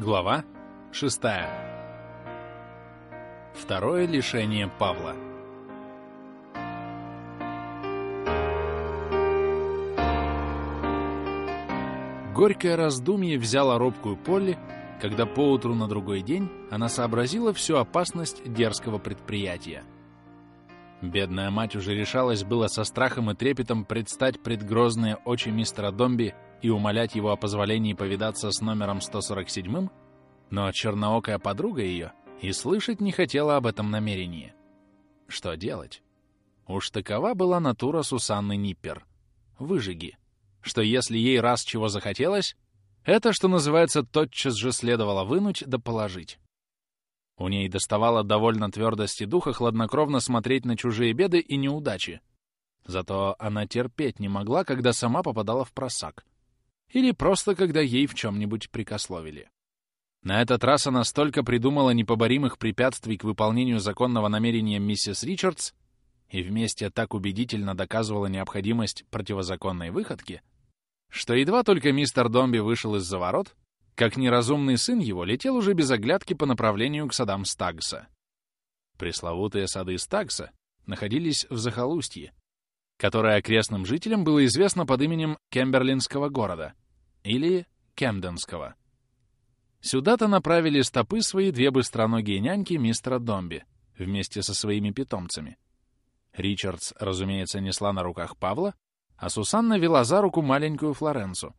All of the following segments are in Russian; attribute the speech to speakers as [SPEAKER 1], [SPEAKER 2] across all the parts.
[SPEAKER 1] Глава 6. Второе лишение Павла. Горькое раздумье взяло робкую Полли, когда поутру на другой день она сообразила всю опасность дерзкого предприятия. Бедная мать уже решалась было со страхом и трепетом предстать пред грозные очи мистера Домби и умолять его о позволении повидаться с номером 147, но черноокая подруга ее и слышать не хотела об этом намерении. Что делать? Уж такова была натура Сусанны Ниппер. Выжиги. Что если ей раз чего захотелось, это, что называется, тотчас же следовало вынуть да положить. У ней доставало довольно твердости духа хладнокровно смотреть на чужие беды и неудачи. Зато она терпеть не могла, когда сама попадала в просак или просто когда ей в чем-нибудь прикословили. На этот раз она столько придумала непоборимых препятствий к выполнению законного намерения миссис Ричардс и вместе так убедительно доказывала необходимость противозаконной выходки, что едва только мистер Домби вышел из-за ворот, как неразумный сын его летел уже без оглядки по направлению к садам Стагса. Пресловутые сады Стагса находились в захолустье, которое окрестным жителям было известно под именем Кемберлинского города или Кемденского. Сюда-то направили стопы свои две быстроногие няньки мистера Домби вместе со своими питомцами. Ричардс, разумеется, несла на руках Павла, а Сусанна вела за руку маленькую Флоренцу,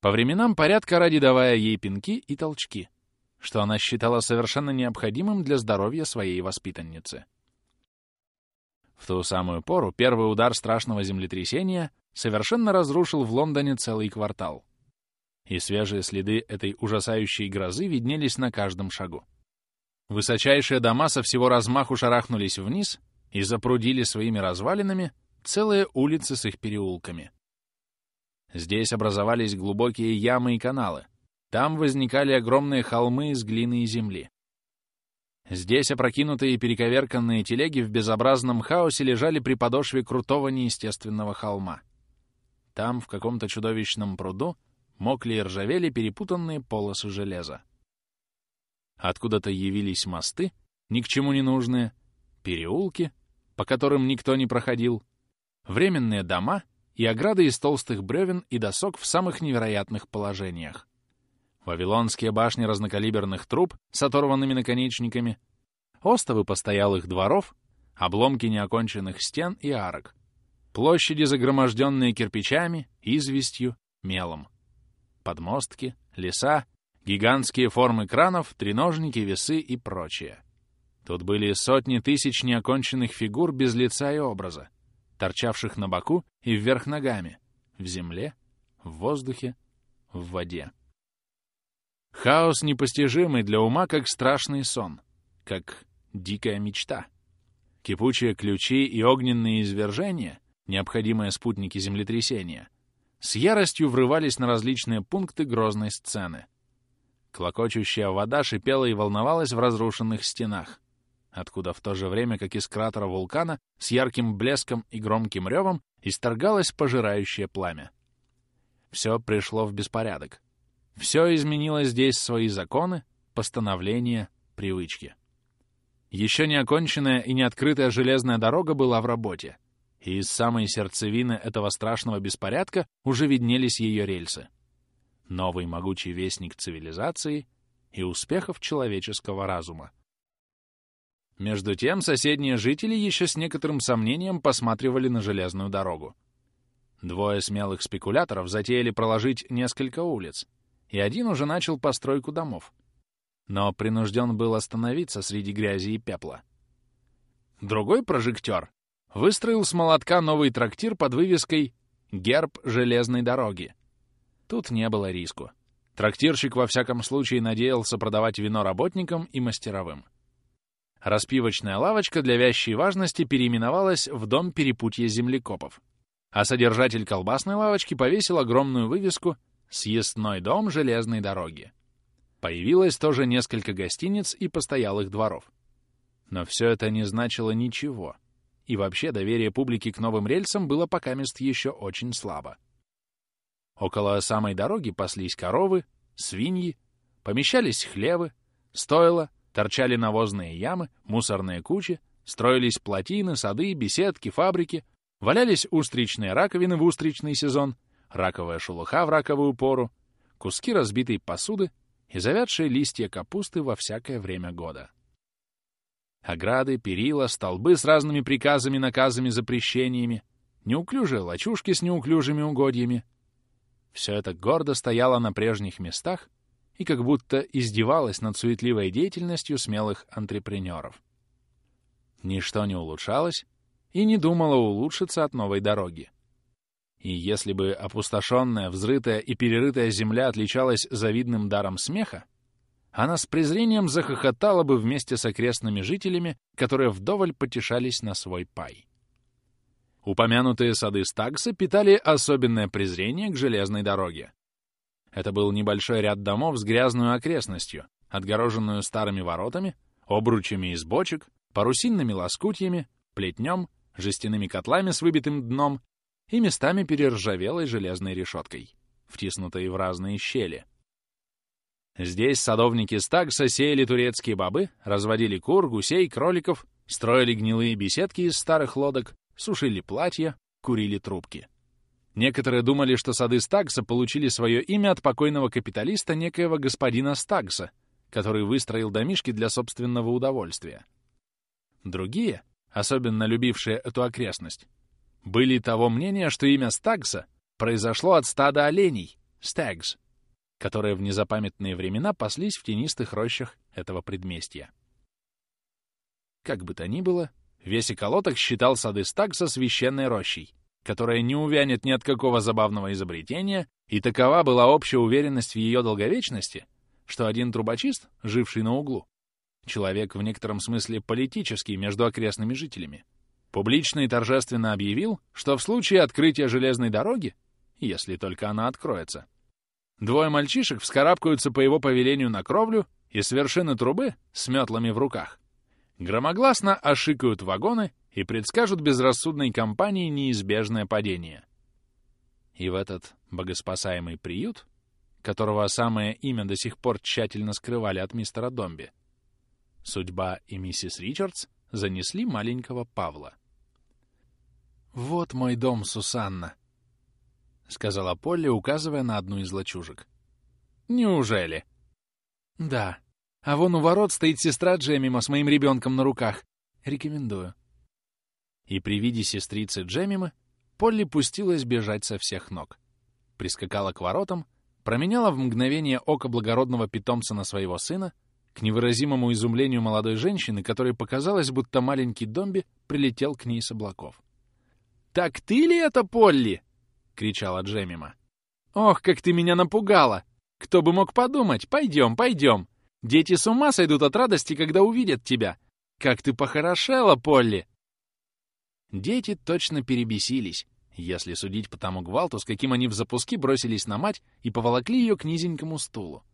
[SPEAKER 1] по временам порядка ради давая ей пинки и толчки, что она считала совершенно необходимым для здоровья своей воспитанницы. В ту самую пору первый удар страшного землетрясения совершенно разрушил в Лондоне целый квартал. И свежие следы этой ужасающей грозы виднелись на каждом шагу. Высочайшие дома со всего размаху шарахнулись вниз и запрудили своими развалинами целые улицы с их переулками. Здесь образовались глубокие ямы и каналы, там возникали огромные холмы из глины и земли. Здесь опрокинутые и перековерканные телеги в безобразном хаосе лежали при подошве крутого неестественного холма. Там, в каком-то чудовищном пруду, мокли и ржавели перепутанные полосы железа. Откуда-то явились мосты, ни к чему не нужные, переулки, по которым никто не проходил, временные дома и ограды из толстых бревен и досок в самых невероятных положениях. Вавилонские башни разнокалиберных труб с оторванными наконечниками, остовы постоялых дворов, обломки неоконченных стен и арок, площади, загроможденные кирпичами, известью, мелом, подмостки, леса, гигантские формы кранов, треножники, весы и прочее. Тут были сотни тысяч неоконченных фигур без лица и образа, торчавших на боку и вверх ногами, в земле, в воздухе, в воде. Хаос непостижимый для ума, как страшный сон, как дикая мечта. Кипучие ключи и огненные извержения, необходимые спутники землетрясения, с яростью врывались на различные пункты грозной сцены. Клокочущая вода шипела и волновалась в разрушенных стенах, откуда в то же время, как из кратера вулкана, с ярким блеском и громким ревом исторгалось пожирающее пламя. Все пришло в беспорядок. Все изменило здесь свои законы, постановления, привычки. Еще не оконченная и не открытая железная дорога была в работе, и из самой сердцевины этого страшного беспорядка уже виднелись ее рельсы. Новый могучий вестник цивилизации и успехов человеческого разума. Между тем соседние жители еще с некоторым сомнением посматривали на железную дорогу. Двое смелых спекуляторов затеяли проложить несколько улиц — и один уже начал постройку домов. Но принужден был остановиться среди грязи и пепла. Другой прожектор выстроил с молотка новый трактир под вывеской «Герб железной дороги». Тут не было риску. Трактирщик во всяком случае надеялся продавать вино работникам и мастеровым. Распивочная лавочка для вящей важности переименовалась в Дом перепутья землекопов, а содержатель колбасной лавочки повесил огромную вывеску Съестной дом железной дороги. Появилось тоже несколько гостиниц и постоялых дворов. Но все это не значило ничего. И вообще доверие публики к новым рельсам было пока мест еще очень слабо. Около самой дороги паслись коровы, свиньи, помещались хлевы, стойла, торчали навозные ямы, мусорные кучи, строились плотины, сады, беседки, фабрики, валялись устричные раковины в устричный сезон, раковая шелуха в раковую пору, куски разбитой посуды и завядшие листья капусты во всякое время года. Ограды, перила, столбы с разными приказами, наказами, запрещениями, неуклюжие лачушки с неуклюжими угодьями. Все это гордо стояло на прежних местах и как будто издевалось над суетливой деятельностью смелых антрепренеров. Ничто не улучшалось и не думало улучшиться от новой дороги. И если бы опустошенная, взрытая и перерытая земля отличалась завидным даром смеха, она с презрением захохотала бы вместе с окрестными жителями, которые вдоволь потешались на свой пай. Упомянутые сады Стагса питали особенное презрение к железной дороге. Это был небольшой ряд домов с грязной окрестностью, отгороженную старыми воротами, обручами из бочек, парусинными лоскутьями, плетнем, жестяными котлами с выбитым дном и местами перержавелой железной решеткой, втиснутой в разные щели. Здесь садовники Стагса сеяли турецкие бобы, разводили кур, гусей, кроликов, строили гнилые беседки из старых лодок, сушили платья, курили трубки. Некоторые думали, что сады Стагса получили свое имя от покойного капиталиста некоего господина Стагса, который выстроил домишки для собственного удовольствия. Другие, особенно любившие эту окрестность, были того мнения, что имя Стагса произошло от стада оленей, стагс, которые в незапамятные времена паслись в тенистых рощах этого предместья. Как бы то ни было, весь околоток считал сады Стагса священной рощей, которая не увянет ни от какого забавного изобретения, и такова была общая уверенность в ее долговечности, что один трубочист, живший на углу, человек в некотором смысле политический между окрестными жителями, публично и торжественно объявил, что в случае открытия железной дороги, если только она откроется, двое мальчишек вскарабкаются по его повелению на кровлю и с вершины трубы, с метлами в руках, громогласно ошикают вагоны и предскажут безрассудной компании неизбежное падение. И в этот богоспасаемый приют, которого самое имя до сих пор тщательно скрывали от мистера Домби, судьба и миссис Ричардс занесли маленького Павла. «Вот мой дом, Сусанна», — сказала Полли, указывая на одну из лачужек. «Неужели?» «Да. А вон у ворот стоит сестра Джемима с моим ребенком на руках. Рекомендую». И при виде сестрицы Джемимы Полли пустилась бежать со всех ног. Прискакала к воротам, променяла в мгновение око благородного питомца на своего сына, к невыразимому изумлению молодой женщины, которой показалось, будто маленький домби прилетел к ней с облаков. «Так ты ли это, Полли?» — кричала Джемима. «Ох, как ты меня напугала! Кто бы мог подумать? Пойдем, пойдем! Дети с ума сойдут от радости, когда увидят тебя! Как ты похорошела, Полли!» Дети точно перебесились, если судить по тому гвалту, с каким они в запуске бросились на мать и поволокли ее к низенькому стулу,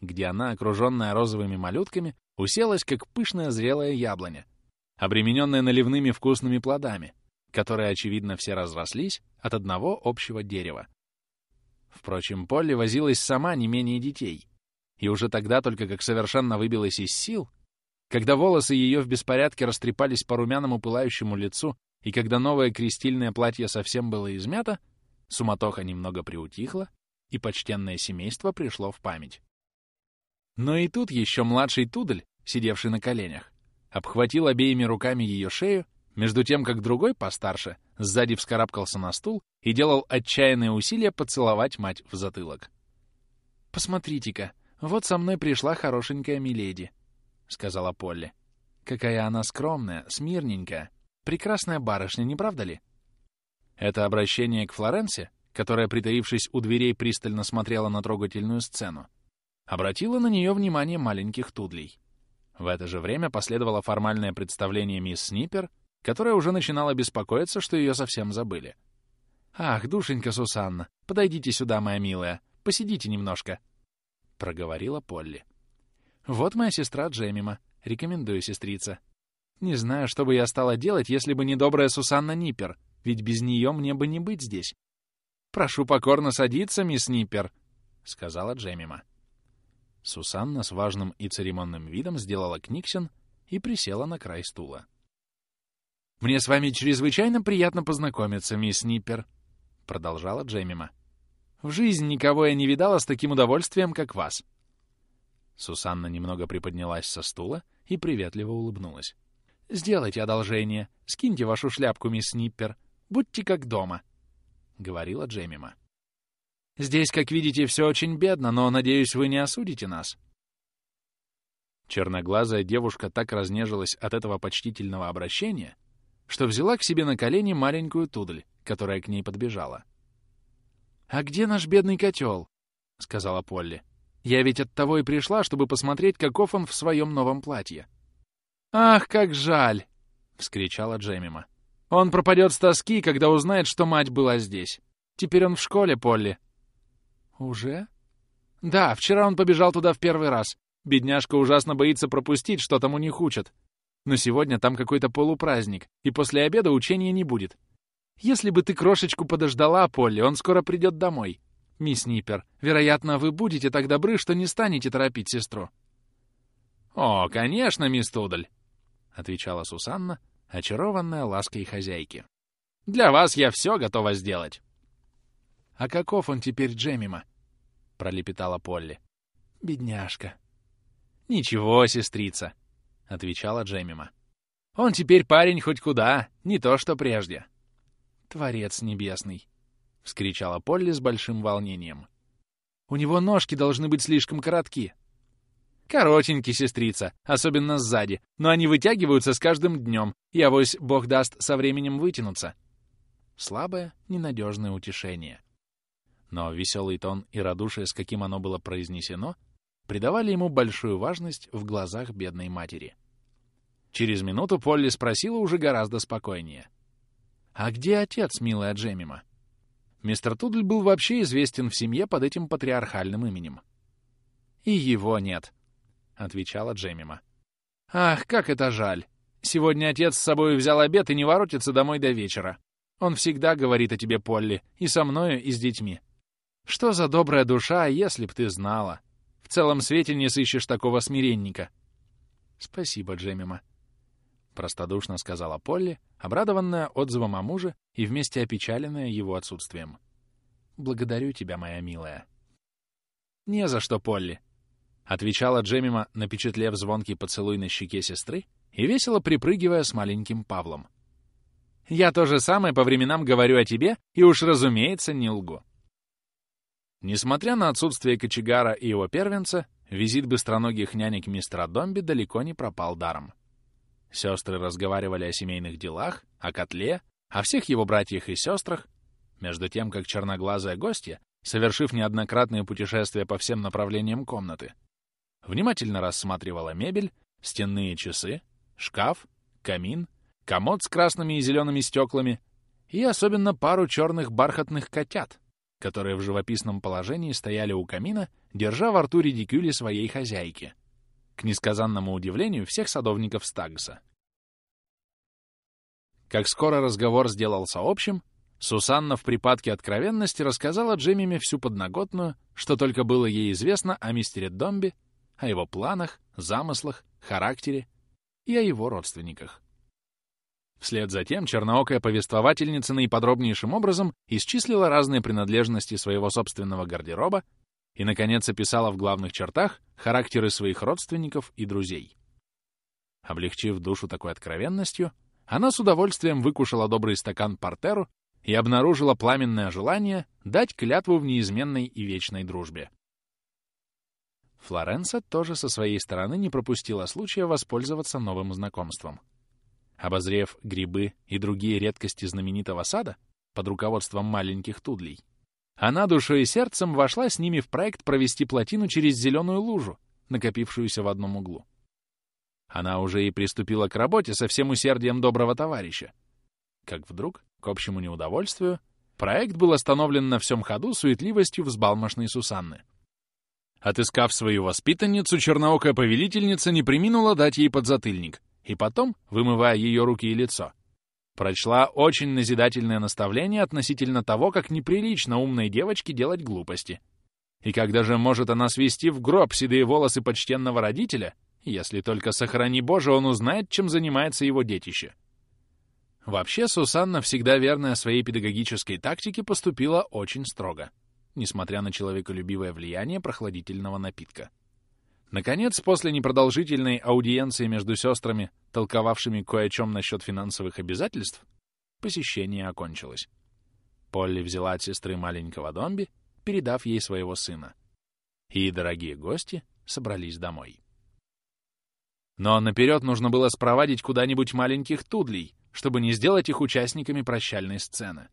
[SPEAKER 1] где она, окруженная розовыми малютками, уселась, как пышная зрелая яблоня, обремененная наливными вкусными плодами, которые, очевидно, все разрослись от одного общего дерева. Впрочем, Полли возилась сама не менее детей, и уже тогда только как совершенно выбилась из сил, когда волосы ее в беспорядке растрепались по румяному пылающему лицу, и когда новое крестильное платье совсем было измято, суматоха немного приутихла, и почтенное семейство пришло в память. Но и тут еще младший Тудль, сидевший на коленях, обхватил обеими руками ее шею между тем как другой, постарше, сзади вскарабкался на стул и делал отчаянные усилия поцеловать мать в затылок. «Посмотрите-ка, вот со мной пришла хорошенькая миледи», — сказала Полли. «Какая она скромная, смирненькая, прекрасная барышня, не правда ли?» Это обращение к Флоренсе, которая, притаившись у дверей, пристально смотрела на трогательную сцену, обратила на нее внимание маленьких тудлей. В это же время последовало формальное представление мисс Снипер которая уже начинала беспокоиться, что ее совсем забыли. «Ах, душенька Сусанна, подойдите сюда, моя милая, посидите немножко», — проговорила Полли. «Вот моя сестра Джемима. Рекомендую, сестрица. Не знаю, что бы я стала делать, если бы не добрая Сусанна Ниппер, ведь без нее мне бы не быть здесь. Прошу покорно садиться, мисс Ниппер», — сказала Джемима. Сусанна с важным и церемонным видом сделала книгсен и присела на край стула. «Мне с вами чрезвычайно приятно познакомиться, мисс Ниппер», — продолжала Джемима. «В жизни никого я не видала с таким удовольствием, как вас». Сусанна немного приподнялась со стула и приветливо улыбнулась. «Сделайте одолжение. Скиньте вашу шляпку, мисс Ниппер. Будьте как дома», — говорила Джемима. «Здесь, как видите, все очень бедно, но, надеюсь, вы не осудите нас». Черноглазая девушка так разнежилась от этого почтительного обращения, что взяла к себе на колени маленькую тудль, которая к ней подбежала. «А где наш бедный котел?» — сказала Полли. «Я ведь от того и пришла, чтобы посмотреть, каков он в своем новом платье». «Ах, как жаль!» — вскричала Джемима. «Он пропадет с тоски, когда узнает, что мать была здесь. Теперь он в школе, Полли». «Уже?» «Да, вчера он побежал туда в первый раз. Бедняжка ужасно боится пропустить, что там у них учат. Но сегодня там какой-то полупраздник, и после обеда учения не будет. Если бы ты крошечку подождала, Полли, он скоро придет домой. Мисс Ниппер, вероятно, вы будете так добры, что не станете торопить сестру. «О, конечно, мисс Тудль», — отвечала Сусанна, очарованная лаской хозяйки. «Для вас я все готова сделать». «А каков он теперь, Джемима?» — пролепетала Полли. «Бедняжка». «Ничего, сестрица», — отвечала Джемима. «Он теперь парень хоть куда, не то что прежде». «Творец небесный!» — вскричала Полли с большим волнением. «У него ножки должны быть слишком коротки». «Коротенькие, сестрица, особенно сзади, но они вытягиваются с каждым днем, и авось, бог даст, со временем вытянуться». Слабое, ненадежное утешение. Но веселый тон и радушие, с каким оно было произнесено, придавали ему большую важность в глазах бедной матери. Через минуту Полли спросила уже гораздо спокойнее. «А где отец, милая Джемима?» Мистер Тудль был вообще известен в семье под этим патриархальным именем. «И его нет», — отвечала Джемима. «Ах, как это жаль! Сегодня отец с собой взял обед и не воротится домой до вечера. Он всегда говорит о тебе, Полли, и со мною, и с детьми. Что за добрая душа, если б ты знала!» В целом свете не сыщешь такого смиренника. — Спасибо, Джемима. Простодушно сказала Полли, обрадованная отзывом о муже и вместе опечаленная его отсутствием. Благодарю тебя, моя милая. Не за что, Полли. Отвечала Джемима, напечатлев звонкий поцелуй на щеке сестры и весело припрыгивая с маленьким Павлом. Я то же самое по временам говорю о тебе и уж, разумеется, не лгу. Несмотря на отсутствие кочегара и его первенца, визит быстроногих нянек мистера Домби далеко не пропал даром. Сестры разговаривали о семейных делах, о котле, о всех его братьях и сестрах, между тем, как черноглазая гостья, совершив неоднократные путешествия по всем направлениям комнаты, внимательно рассматривала мебель, стенные часы, шкаф, камин, комод с красными и зелеными стеклами и особенно пару черных бархатных котят, которые в живописном положении стояли у камина, держа во рту редикюли своей хозяйки, к несказанному удивлению всех садовников Стагса. Как скоро разговор сделался общим, Сусанна в припадке откровенности рассказала Джемиме всю подноготную, что только было ей известно о мистере Домби, о его планах, замыслах, характере и о его родственниках. Вслед за тем черноокая повествовательница наиподробнейшим образом исчислила разные принадлежности своего собственного гардероба и, наконец, описала в главных чертах характеры своих родственников и друзей. Облегчив душу такой откровенностью, она с удовольствием выкушала добрый стакан портеру и обнаружила пламенное желание дать клятву в неизменной и вечной дружбе. Флоренса тоже со своей стороны не пропустила случая воспользоваться новым знакомством — Обозрев грибы и другие редкости знаменитого сада под руководством маленьких тудлей, она душой и сердцем вошла с ними в проект провести плотину через зеленую лужу, накопившуюся в одном углу. Она уже и приступила к работе со всем усердием доброго товарища. Как вдруг, к общему неудовольствию, проект был остановлен на всем ходу суетливостью взбалмошной Сусанны. Отыскав свою воспитанницу, черноокая повелительница не приминула дать ей подзатыльник, и потом, вымывая ее руки и лицо, прочла очень назидательное наставление относительно того, как неприлично умной девочке делать глупости. И когда же может она свести в гроб седые волосы почтенного родителя, если только, сохрани Боже, он узнает, чем занимается его детище? Вообще, Сусанна, всегда верная своей педагогической тактике, поступила очень строго, несмотря на человеколюбивое влияние прохладительного напитка. Наконец, после непродолжительной аудиенции между сестрами, толковавшими кое о чем насчет финансовых обязательств, посещение окончилось. Полли взяла от сестры маленького Домби, передав ей своего сына. И дорогие гости собрались домой. Но наперед нужно было спровадить куда-нибудь маленьких тудлей, чтобы не сделать их участниками прощальной сцены.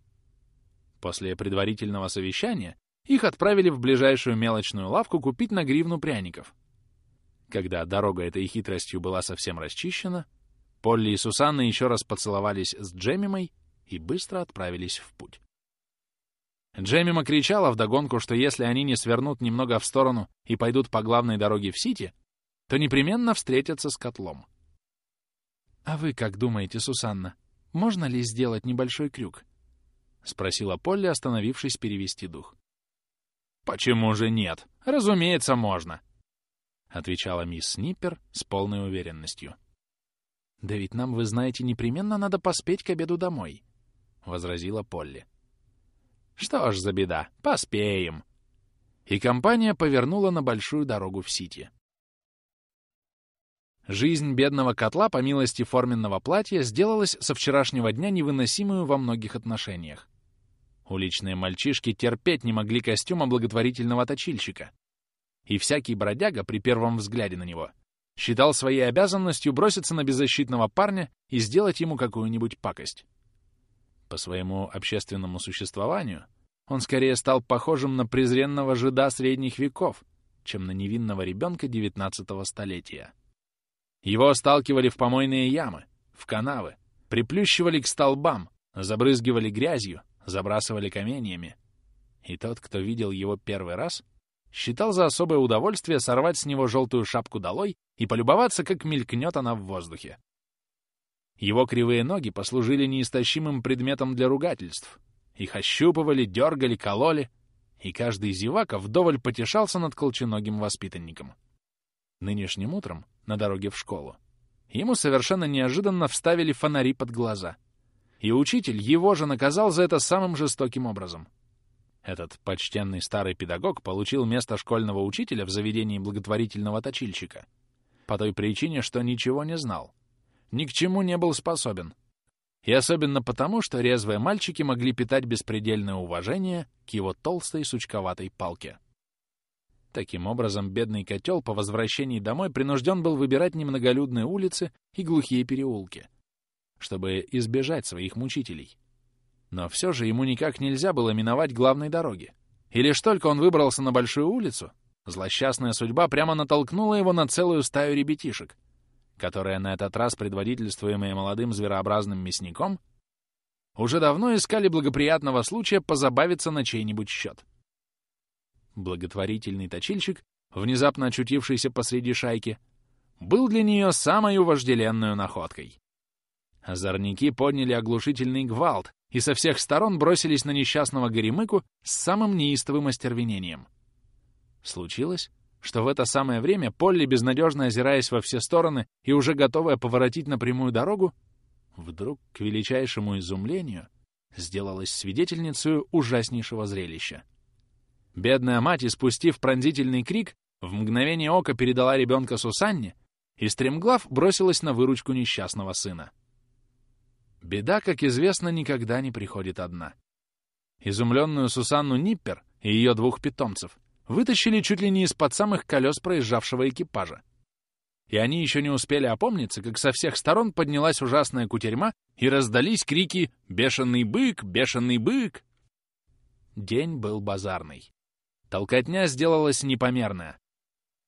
[SPEAKER 1] После предварительного совещания их отправили в ближайшую мелочную лавку купить на гривну пряников — когда дорога этой хитростью была совсем расчищена, Полли и Сусанна еще раз поцеловались с Джемимой и быстро отправились в путь. Джемима кричала вдогонку, что если они не свернут немного в сторону и пойдут по главной дороге в Сити, то непременно встретятся с котлом. «А вы как думаете, Сусанна, можно ли сделать небольшой крюк?» — спросила Полли, остановившись перевести дух. «Почему же нет? Разумеется, можно!» отвечала мисс Сниппер с полной уверенностью. «Да ведь нам, вы знаете, непременно надо поспеть к обеду домой», — возразила Полли. «Что ж за беда, поспеем!» И компания повернула на большую дорогу в Сити. Жизнь бедного котла, по милости форменного платья, сделалась со вчерашнего дня невыносимую во многих отношениях. Уличные мальчишки терпеть не могли костюма благотворительного точильщика, и всякий бродяга при первом взгляде на него считал своей обязанностью броситься на беззащитного парня и сделать ему какую-нибудь пакость. По своему общественному существованию он скорее стал похожим на презренного жида средних веков, чем на невинного ребенка девятнадцатого столетия. Его сталкивали в помойные ямы, в канавы, приплющивали к столбам, забрызгивали грязью, забрасывали каменьями. И тот, кто видел его первый раз — считал за особое удовольствие сорвать с него желтую шапку долой и полюбоваться, как мелькнет она в воздухе. Его кривые ноги послужили неистощимым предметом для ругательств. Их ощупывали, дергали, кололи, и каждый зевака вдоволь потешался над колченогим воспитанником. Нынешним утром, на дороге в школу, ему совершенно неожиданно вставили фонари под глаза. И учитель его же наказал за это самым жестоким образом — этот почтенный старый педагог получил место школьного учителя в заведении благотворительного точильщика. По той причине, что ничего не знал, ни к чему не был способен, и особенно потому, что резвые мальчики могли питать беспредельное уважение к его толстой сучковатой палке. Таким образом, бедный котел по возвращении домой принужден был выбирать немноголюдные улицы и глухие переулки, чтобы избежать своих мучителей. Но все же ему никак нельзя было миновать главной дороги. И лишь только он выбрался на большую улицу, злосчастная судьба прямо натолкнула его на целую стаю ребятишек, которые на этот раз, предводительствуемые молодым зверообразным мясником, уже давно искали благоприятного случая позабавиться на чей-нибудь счет. Благотворительный точильщик, внезапно очутившийся посреди шайки, был для нее самой вожделенной находкой. Озорники подняли оглушительный гвалт, и со всех сторон бросились на несчастного Горемыку с самым неистовым остервенением. Случилось, что в это самое время Полли, безнадежно озираясь во все стороны и уже готовая поворотить на прямую дорогу, вдруг, к величайшему изумлению, сделалась свидетельницей ужаснейшего зрелища. Бедная мать, испустив пронзительный крик, в мгновение ока передала ребенка Сусанне и стремглав бросилась на выручку несчастного сына. Беда, как известно, никогда не приходит одна. Изумленную Сусанну Ниппер и ее двух питомцев вытащили чуть ли не из-под самых колес проезжавшего экипажа. И они еще не успели опомниться, как со всех сторон поднялась ужасная кутерьма и раздались крики «Бешеный бык! Бешеный бык!». День был базарный. Толкотня сделалась непомерная.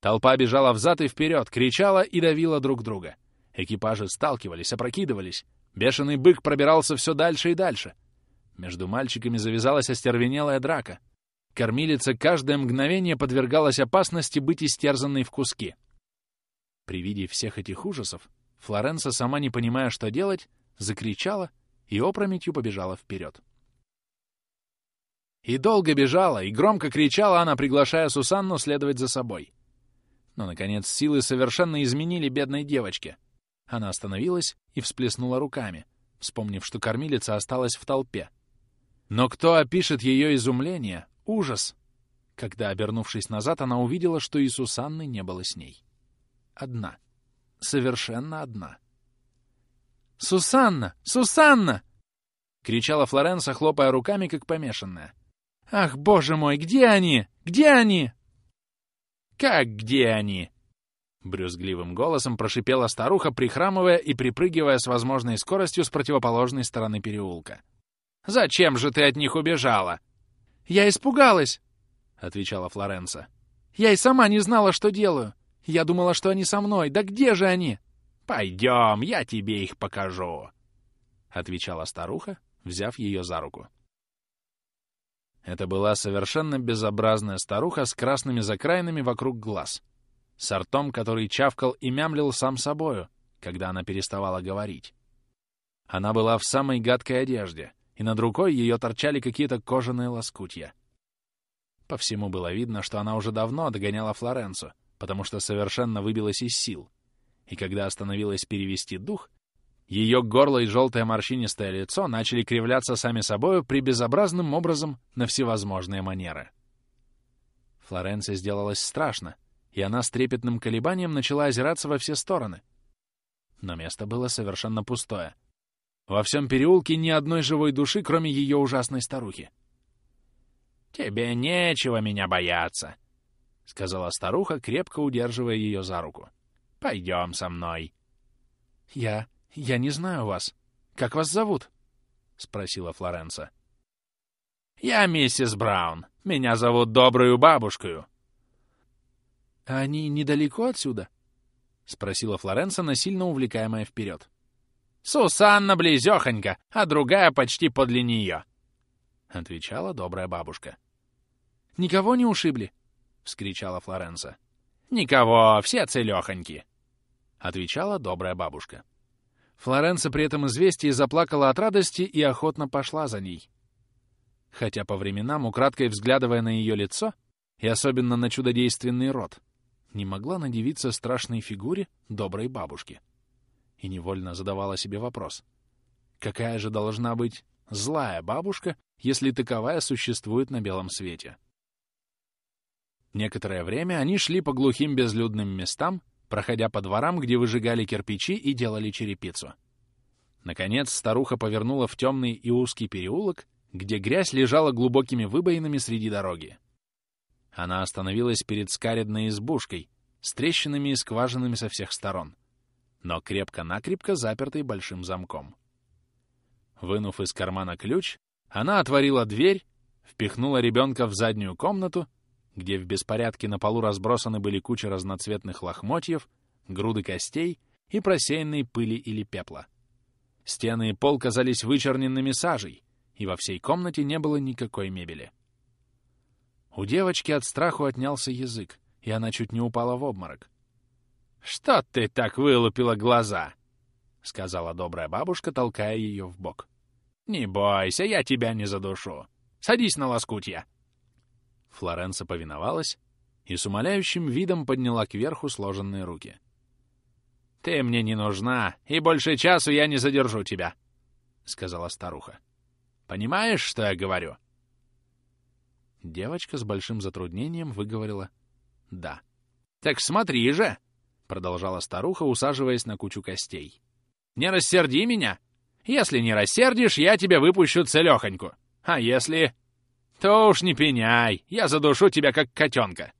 [SPEAKER 1] Толпа бежала взад и вперед, кричала и давила друг друга. Экипажи сталкивались, опрокидывались, Бешеный бык пробирался все дальше и дальше. Между мальчиками завязалась остервенелая драка. Кормилица каждое мгновение подвергалась опасности быть истерзанной в куски. При виде всех этих ужасов Флоренса, сама не понимая, что делать, закричала и опрометью побежала вперед. И долго бежала, и громко кричала она, приглашая Сусанну следовать за собой. Но, наконец, силы совершенно изменили бедной девочке. Она остановилась и всплеснула руками, вспомнив, что кормилица осталась в толпе. Но кто опишет ее изумление, ужас, когда, обернувшись назад, она увидела, что и Сусанны не было с ней. Одна. Совершенно одна. «Сусанна! Сусанна!» — кричала Флоренса, хлопая руками, как помешанная. «Ах, боже мой, где они? Где они?» «Как где они?» Брюзгливым голосом прошипела старуха, прихрамывая и припрыгивая с возможной скоростью с противоположной стороны переулка. «Зачем же ты от них убежала?» «Я испугалась!» — отвечала Флоренса. «Я и сама не знала, что делаю. Я думала, что они со мной. Да где же они?» «Пойдем, я тебе их покажу», — отвечала старуха, взяв ее за руку. Это была совершенно безобразная старуха с красными закраинами вокруг глаз, с ртом, который чавкал и мямлил сам собою, когда она переставала говорить. Она была в самой гадкой одежде, и над рукой ее торчали какие-то кожаные лоскутья. По всему было видно, что она уже давно догоняла Флоренцу, потому что совершенно выбилась из сил, и когда остановилась перевести дух, ее горло и желтое морщинистое лицо начали кривляться сами собою при безобразным образом на всевозможные манеры. Флоренции сделалось страшно, и она с трепетным колебанием начала озираться во все стороны. Но место было совершенно пустое. Во всем переулке ни одной живой души, кроме ее ужасной старухи. «Тебе нечего меня бояться», — сказала старуха, крепко удерживая ее за руку. Пойдем со мной. — Я... я не знаю вас. Как вас зовут? — спросила Флоренса. — Я миссис Браун. Меня зовут Добрую Бабушкою. — А они недалеко отсюда? — спросила Флоренса, насильно увлекаемая вперед. — Сусанна близехонька, а другая почти подле нее, — отвечала добрая бабушка. — Никого не ушибли? — вскричала Флоренса. — Никого, все целехоньки, — отвечала добрая бабушка. Флоренса при этом известии заплакала от радости и охотно пошла за ней. Хотя по временам, украдкой взглядывая на ее лицо, и особенно на чудодейственный рот, не могла надевиться страшной фигуре доброй бабушки. И невольно задавала себе вопрос. Какая же должна быть злая бабушка, если таковая существует на белом свете? Некоторое время они шли по глухим безлюдным местам, проходя по дворам, где выжигали кирпичи и делали черепицу. Наконец старуха повернула в темный и узкий переулок, где грязь лежала глубокими выбоинами среди дороги. Она остановилась перед скаредной избушкой, с трещинами и скважинами со всех сторон, но крепко-накрепко запертой большим замком. Вынув из кармана ключ, она отворила дверь, впихнула ребенка в заднюю комнату где в беспорядке на полу разбросаны были кучи разноцветных лохмотьев, груды костей и просеянной пыли или пепла. Стены и пол казались вычерненными сажей, и во всей комнате не было никакой мебели. У девочки от страху отнялся язык, и она чуть не упала в обморок. «Что ты так вылупила глаза?» — сказала добрая бабушка, толкая ее в бок. «Не бойся, я тебя не задушу. Садись на лоскутья!» Флоренса повиновалась и с умоляющим видом подняла кверху сложенные руки. «Ты мне не нужна, и больше часу я не задержу тебя», — сказала старуха. «Понимаешь, что я говорю?» Девочка с большим затруднением выговорила «да». «Так смотри же!» — продолжала старуха, усаживаясь на кучу костей. «Не рассерди меня! Если не рассердишь, я тебя выпущу целехоньку. А если...» то уж не пеняй, я задушу тебя как котенка.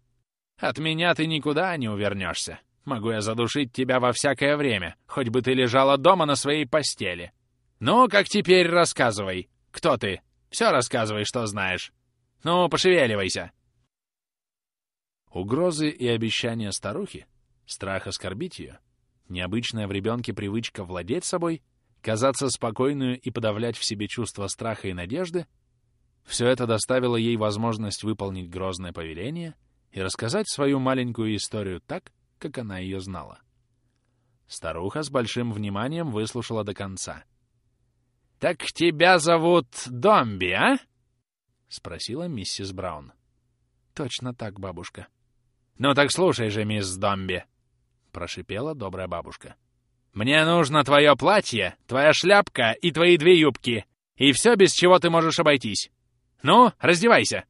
[SPEAKER 1] От меня ты никуда не увернешься. Могу я задушить тебя во всякое время, хоть бы ты лежала дома на своей постели. Ну, как теперь рассказывай. Кто ты? Все рассказывай, что знаешь. Ну, пошевеливайся. Угрозы и обещания старухи, страх оскорбить ее, необычная в ребенке привычка владеть собой, казаться спокойную и подавлять в себе чувство страха и надежды — все это доставило ей возможность выполнить грозное повеление и рассказать свою маленькую историю так, как она ее знала. Старуха с большим вниманием выслушала до конца. «Так тебя зовут Домби, а?» — спросила миссис Браун.
[SPEAKER 2] «Точно так, бабушка».
[SPEAKER 1] «Ну так слушай же, мисс Домби!» — прошипела добрая бабушка. «Мне нужно твое платье, твоя шляпка и твои две юбки, и все, без чего ты можешь обойтись. Ну, раздевайся!»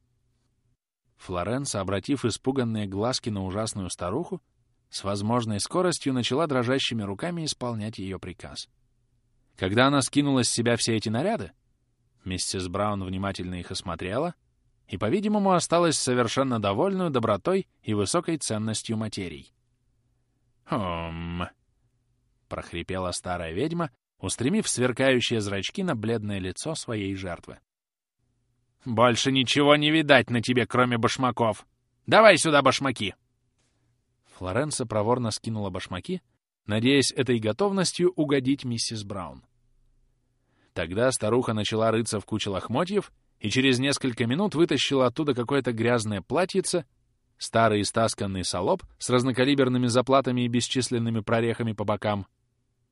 [SPEAKER 2] Флоренса, обратив испуганные глазки на ужасную старуху, с возможной скоростью начала дрожащими руками исполнять ее приказ. Когда она скинула с себя все эти наряды, миссис Браун внимательно их осмотрела и, по-видимому, осталась совершенно довольную добротой и высокой ценностью материй.
[SPEAKER 1] «Хм...»
[SPEAKER 2] — прохрипела старая ведьма, устремив сверкающие зрачки на бледное лицо своей жертвы.
[SPEAKER 1] «Больше ничего не видать на тебе, кроме башмаков! Давай сюда башмаки!»
[SPEAKER 2] Флоренса проворно скинула башмаки, надеясь этой готовностью угодить миссис Браун. Тогда старуха начала рыться в куче лохмотьев и через несколько минут вытащила оттуда какое-то грязное платьице, старый истасканный солоб с разнокалиберными заплатами и бесчисленными прорехами по бокам,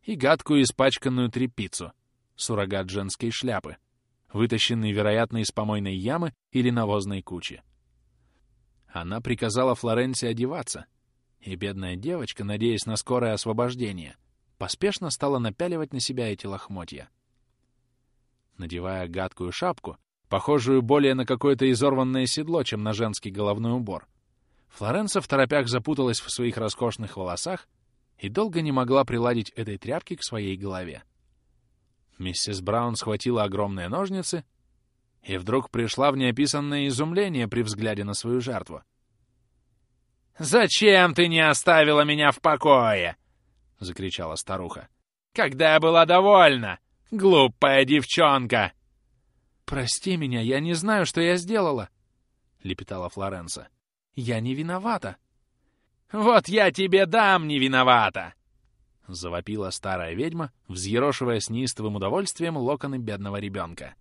[SPEAKER 2] и гадкую испачканную тряпицу, суррогат женской шляпы, вытащенный, вероятно, из помойной ямы или навозной кучи. Она приказала Флоренции одеваться — и бедная девочка, надеясь на скорое освобождение, поспешно стала напяливать на себя эти лохмотья. Надевая гадкую шапку, похожую более на какое-то изорванное седло, чем на женский головной убор, Флоренса в торопях запуталась в своих роскошных волосах и долго не могла приладить этой тряпки к своей голове. Миссис Браун схватила огромные ножницы и вдруг пришла в неописанное изумление при взгляде на свою жертву —
[SPEAKER 1] «Зачем ты не оставила меня в покое?» — закричала старуха. «Когда я была довольна! Глупая девчонка!»
[SPEAKER 2] «Прости меня, я не знаю, что я сделала!» — лепетала Флоренса. «Я не виновата!»
[SPEAKER 1] «Вот я тебе дам не виновата!»
[SPEAKER 2] — завопила старая ведьма, взъерошивая с неистовым удовольствием локоны бедного ребенка.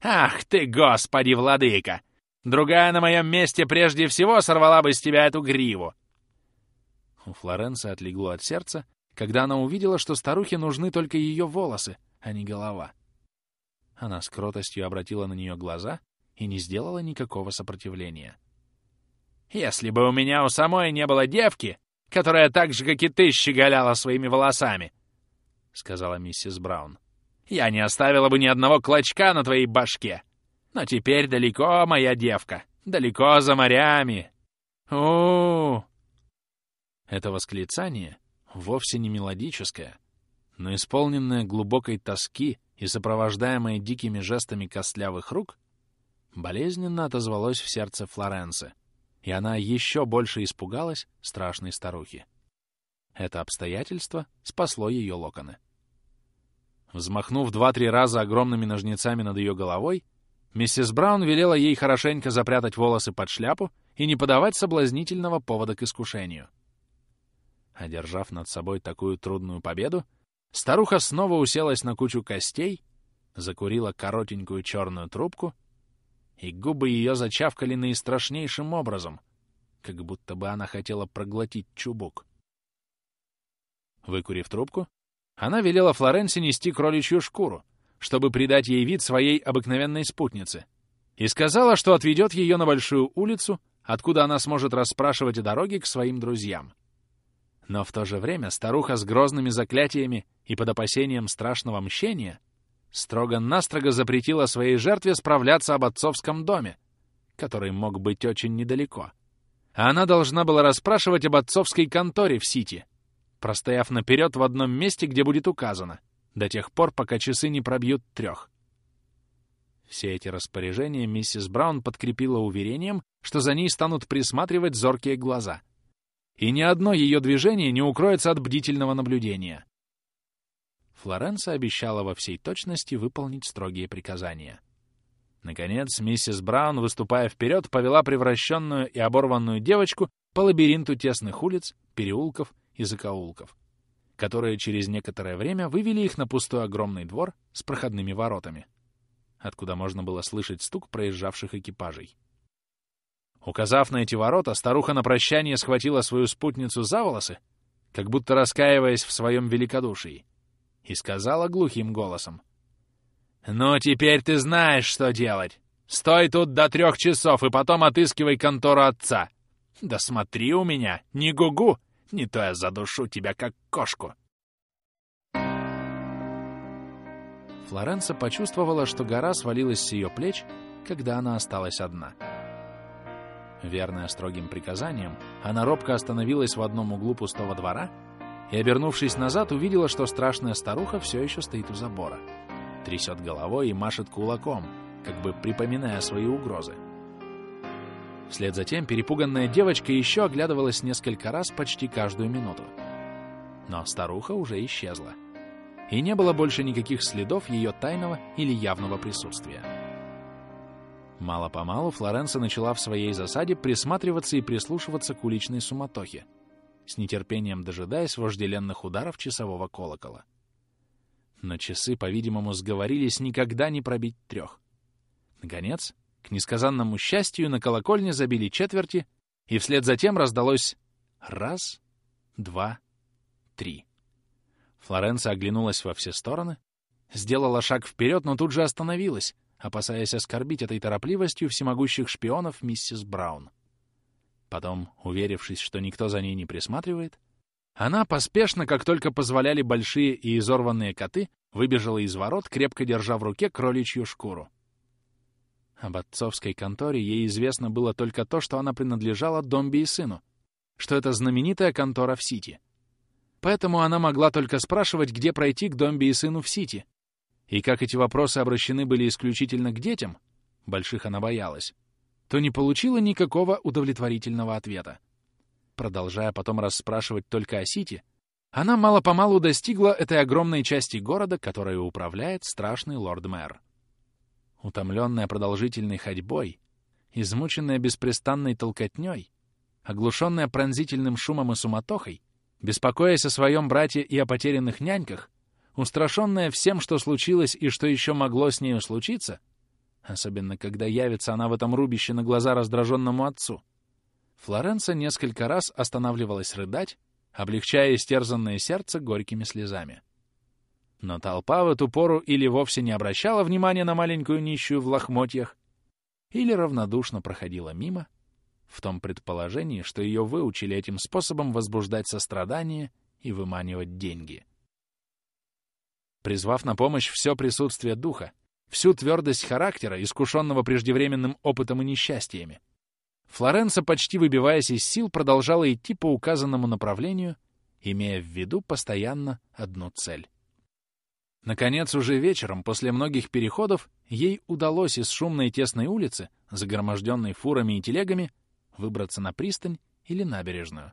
[SPEAKER 1] «Ах ты, господи, владыка! Другая на моем месте прежде всего сорвала бы с тебя эту гриву!»
[SPEAKER 2] У Флоренции отлегло от сердца, когда она увидела, что старухе нужны только ее волосы, а не голова. Она с кротостью обратила на нее глаза и не сделала никакого сопротивления.
[SPEAKER 1] «Если бы у меня у самой не было девки, которая так же, как и ты, щеголяла своими волосами, — сказала миссис Браун, — я не оставила бы ни одного клочка на твоей башке. Но теперь далеко, моя девка, далеко за морями. у, -у, -у.
[SPEAKER 2] Это восклицание вовсе не мелодическое, но исполненное глубокой тоски и сопровождаемое дикими жестами костлявых рук, болезненно отозвалось в сердце Флоренции, и она еще больше испугалась страшной старухи. Это обстоятельство спасло ее локоны. Взмахнув два-три раза огромными ножницами над ее головой, Миссис Браун велела ей хорошенько запрятать волосы под шляпу и не подавать соблазнительного повода к искушению. Одержав над собой такую трудную победу, старуха снова уселась на кучу костей, закурила коротенькую черную трубку, и губы ее зачавкали наистрашнейшим образом, как будто бы она хотела проглотить чубук. Выкурив трубку, она велела Флоренсе нести кроличью шкуру, чтобы придать ей вид своей обыкновенной спутницы, и сказала, что отведет ее на большую улицу, откуда она сможет расспрашивать о дороге к своим друзьям. Но в то же время старуха с грозными заклятиями и под опасением страшного мщения строго-настрого запретила своей жертве справляться об отцовском доме, который мог быть очень недалеко. А она должна была расспрашивать об отцовской конторе в Сити, простояв наперед в одном месте, где будет указано — до тех пор, пока часы не пробьют трех. Все эти распоряжения миссис Браун подкрепила уверением, что за ней станут присматривать зоркие глаза. И ни одно ее движение не укроется от бдительного наблюдения. Флоренса обещала во всей точности выполнить строгие приказания. Наконец, миссис Браун, выступая вперед, повела превращенную и оборванную девочку по лабиринту тесных улиц, переулков и закоулков которые через некоторое время вывели их на пустой огромный двор с проходными воротами, откуда можно было слышать стук проезжавших экипажей. Указав на эти ворота, старуха на прощание схватила свою спутницу за волосы, как будто раскаиваясь в своем великодушии, и сказала глухим голосом. «Ну, теперь ты знаешь, что делать! Стой тут до трех часов и потом отыскивай контору отца. Да смотри у меня, не гугу, не то я задушу тебя, как кошку.
[SPEAKER 1] Флоренса почувствовала, что гора свалилась с ее плеч, когда она осталась одна. Верная строгим приказаниям, она робко остановилась в одном углу пустого двора и, обернувшись назад, увидела, что страшная старуха все еще стоит у забора. Трясет головой и машет кулаком, как бы припоминая свои угрозы. Вслед за тем перепуганная девочка еще оглядывалась несколько раз почти каждую минуту. Но старуха уже исчезла. И не было больше никаких следов ее тайного или явного присутствия. Мало-помалу Флоренса начала в своей засаде присматриваться и прислушиваться к уличной суматохе, с нетерпением дожидаясь вожделенных ударов часового колокола. Но часы, по-видимому, сговорились никогда не пробить трех. Наконец, к несказанному счастью, на колокольне забили четверти, и вслед за тем раздалось раз, два, три. Флоренция оглянулась во все стороны, сделала шаг вперед, но тут же остановилась, опасаясь оскорбить этой торопливостью всемогущих шпионов миссис Браун. Потом, уверившись, что никто за ней не присматривает, она поспешно, как только позволяли большие и изорванные коты, выбежала из ворот, крепко держа в руке кроличью шкуру. Об отцовской конторе ей известно было только то, что она принадлежала Домби и сыну, что это знаменитая контора в Сити. Поэтому она могла только спрашивать, где пройти к Домби и сыну в Сити, и как эти вопросы обращены были исключительно к детям, больших она боялась, то не получила никакого удовлетворительного ответа. Продолжая потом расспрашивать только о Сити, она мало-помалу достигла этой огромной части города, которой управляет страшный лорд-мэр. Утомленная продолжительной ходьбой, измученная беспрестанной толкотней, оглушенная пронзительным шумом и суматохой, беспокоясь о своем брате и о потерянных няньках, Устрашенная всем, что случилось и что еще могло с нею случиться, особенно когда явится она в этом рубище на глаза раздраженному отцу, Флоренса несколько раз останавливалась рыдать, облегчая истерзанное сердце горькими слезами. Но толпа в эту пору или вовсе не обращала внимания на маленькую нищую в лохмотьях, или равнодушно проходила мимо, в том предположении, что ее выучили этим способом возбуждать сострадание и выманивать деньги призвав на помощь все присутствие духа, всю твердость характера, искушенного преждевременным опытом и несчастьями. Флоренса, почти выбиваясь из сил, продолжала идти по указанному направлению, имея в виду постоянно одну цель. Наконец, уже вечером, после многих переходов, ей удалось из шумной тесной улицы, загроможденной фурами и телегами, выбраться на пристань или набережную,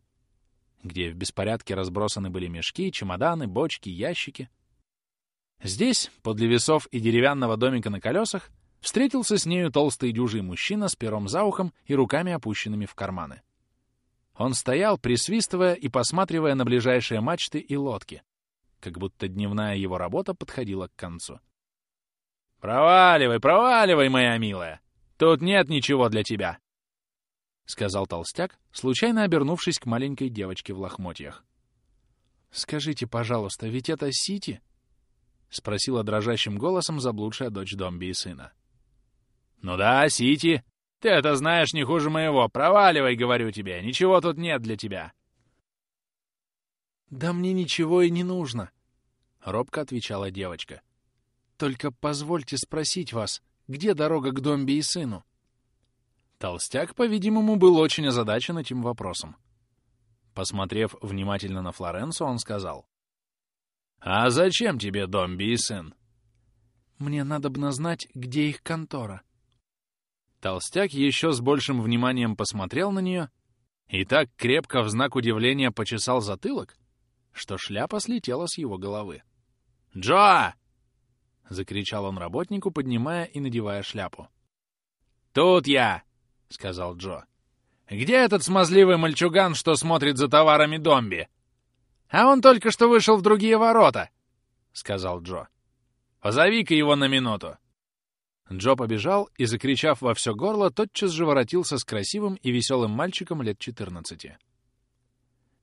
[SPEAKER 1] где в беспорядке разбросаны были мешки, чемоданы, бочки, ящики — Здесь, подле весов и деревянного домика на колесах, встретился с нею толстый дюжий мужчина с пером за ухом и руками опущенными в карманы. Он стоял, присвистывая и посматривая на ближайшие мачты и лодки, как будто дневная его работа подходила к концу. «Проваливай, проваливай, моя милая! Тут нет ничего для тебя!» — сказал толстяк, случайно обернувшись к маленькой девочке в лохмотьях. «Скажите, пожалуйста, ведь это Сити?» — спросила дрожащим голосом заблудшая дочь Домби и сына. «Ну да, Сити. Ты это знаешь не хуже моего. Проваливай, говорю тебе. Ничего тут нет для тебя».
[SPEAKER 3] «Да мне ничего и не нужно», — робко отвечала девочка. «Только позвольте спросить вас, где дорога к Домби и сыну?»
[SPEAKER 1] Толстяк, по-видимому, был очень озадачен этим вопросом. Посмотрев внимательно на Флоренцу, он сказал. «А зачем тебе Домби и сын?»
[SPEAKER 3] «Мне надо бы знать, где их контора».
[SPEAKER 1] Толстяк еще с большим вниманием посмотрел на нее и так крепко в знак удивления почесал затылок, что шляпа слетела с его головы. «Джо!» — закричал он работнику, поднимая и надевая шляпу. «Тут я!» — сказал Джо. «Где этот смазливый мальчуган, что смотрит за товарами Домби?» «А он только что вышел в другие ворота», — сказал Джо. «Позови-ка его на минуту». Джо побежал и, закричав во все горло, тотчас же воротился с красивым и веселым мальчиком лет 14.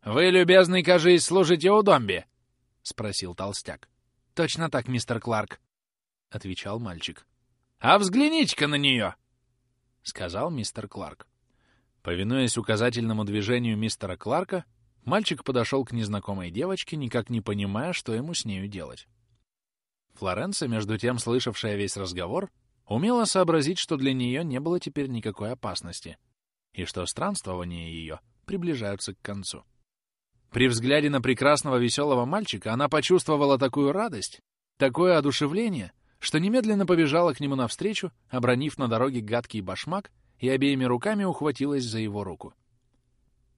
[SPEAKER 1] «Вы, любезный, кажись, служите у Домби?» — спросил толстяк.
[SPEAKER 3] «Точно так, мистер Кларк», — отвечал мальчик.
[SPEAKER 1] «А взгляните-ка на нее!»
[SPEAKER 2] — сказал мистер Кларк. Повинуясь указательному движению мистера Кларка, мальчик подошел к незнакомой девочке, никак не понимая, что ему с нею делать. Флоренция, между тем слышавшая весь разговор, умела сообразить, что для нее не было теперь никакой опасности, и что странствования ее приближаются к концу. При взгляде на прекрасного веселого мальчика она почувствовала такую радость, такое одушевление, что немедленно побежала к нему навстречу, обронив на дороге гадкий башмак и обеими руками ухватилась за его руку.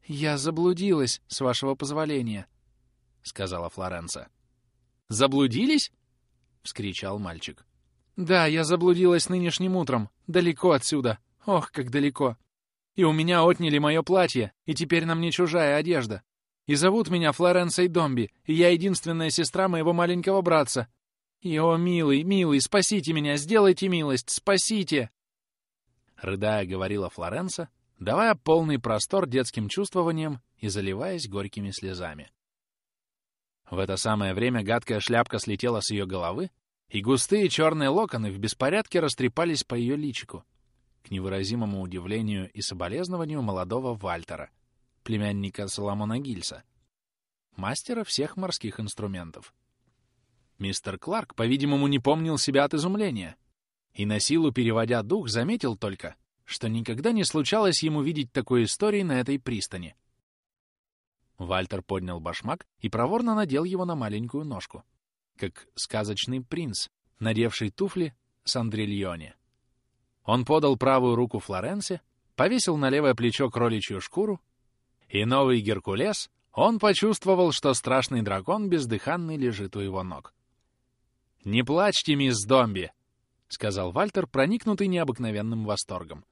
[SPEAKER 2] «Я заблудилась, с вашего позволения», — сказала Флоренса. «Заблудились?» — вскричал мальчик. «Да, я заблудилась нынешним утром, далеко отсюда. Ох, как далеко. И у меня отняли мое платье, и теперь на мне чужая одежда. И зовут меня Флоренцией Домби, и я единственная сестра моего маленького братца. И, о, милый, милый, спасите меня, сделайте милость, спасите!» Рыдая, говорила Флоренса, давая полный простор детским чувствованиям и заливаясь горькими слезами. В это самое время гадкая шляпка слетела с ее головы, и густые черные локоны в беспорядке растрепались по ее личику, к невыразимому удивлению и соболезнованию молодого Вальтера, племянника Соломона Гильса, мастера всех морских инструментов. Мистер Кларк, по-видимому, не помнил себя от изумления, и на силу переводя дух, заметил только, что никогда не случалось ему видеть такой истории на этой пристани. Вальтер поднял башмак и проворно надел его на маленькую ножку как сказочный принц, надевший туфли с Андрильоне. Он подал правую руку Флоренсе, повесил на левое плечо кроличью шкуру, и новый Геркулес, он почувствовал, что страшный дракон бездыханный лежит у его ног. «Не плачьте, мисс Домби!» — сказал Вальтер, проникнутый необыкновенным восторгом.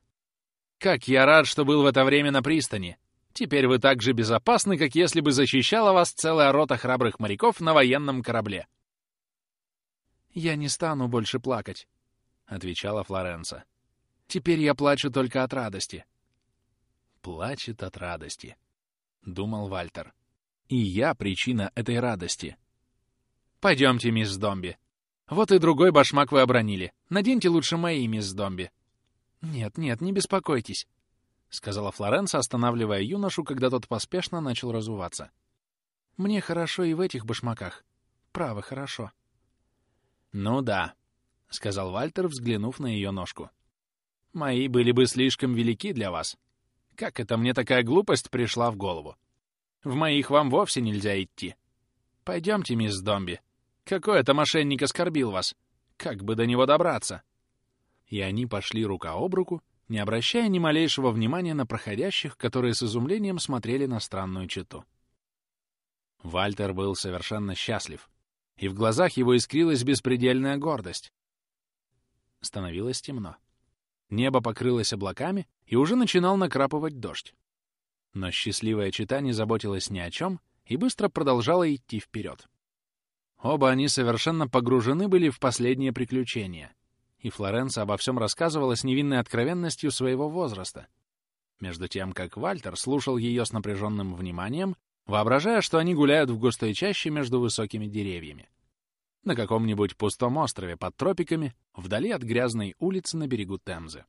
[SPEAKER 2] «Как я рад, что был в это время на пристани! Теперь вы так же безопасны, как если бы защищала вас целая рота храбрых моряков на военном корабле!» «Я не стану больше плакать», — отвечала Флоренса. «Теперь я плачу только от радости». «Плачет от радости», — думал Вальтер. «И я причина этой радости». «Пойдемте, мисс Домби. Вот и другой башмак вы обронили. Наденьте лучше мои, мисс Домби». «Нет, нет, не беспокойтесь», — сказала Флоренса, останавливая юношу, когда тот поспешно начал разуваться. «Мне хорошо и в этих башмаках. Право, хорошо». «Ну да», — сказал Вальтер, взглянув на ее ножку. «Мои были бы слишком велики для вас. Как это мне такая глупость пришла в голову? В моих вам вовсе нельзя идти. Пойдемте, мисс Домби. Какой это мошенник оскорбил вас? Как бы до него добраться?» И они пошли рука об руку, не обращая ни малейшего внимания на проходящих, которые с изумлением смотрели на странную читу. Вальтер был совершенно счастлив и в глазах его искрилась беспредельная гордость. Становилось темно. Небо покрылось облаками, и уже начинал накрапывать дождь. Но счастливая чита не заботилась ни о чем и быстро продолжала идти вперед. Оба они совершенно погружены были в последние приключения, и Флоренса обо всем рассказывала с невинной откровенностью своего возраста, между тем как Вальтер слушал ее с напряженным вниманием воображая, что они гуляют в густой чаще между высокими деревьями. На каком-нибудь пустом острове под тропиками, вдали от грязной улицы на берегу Темзы.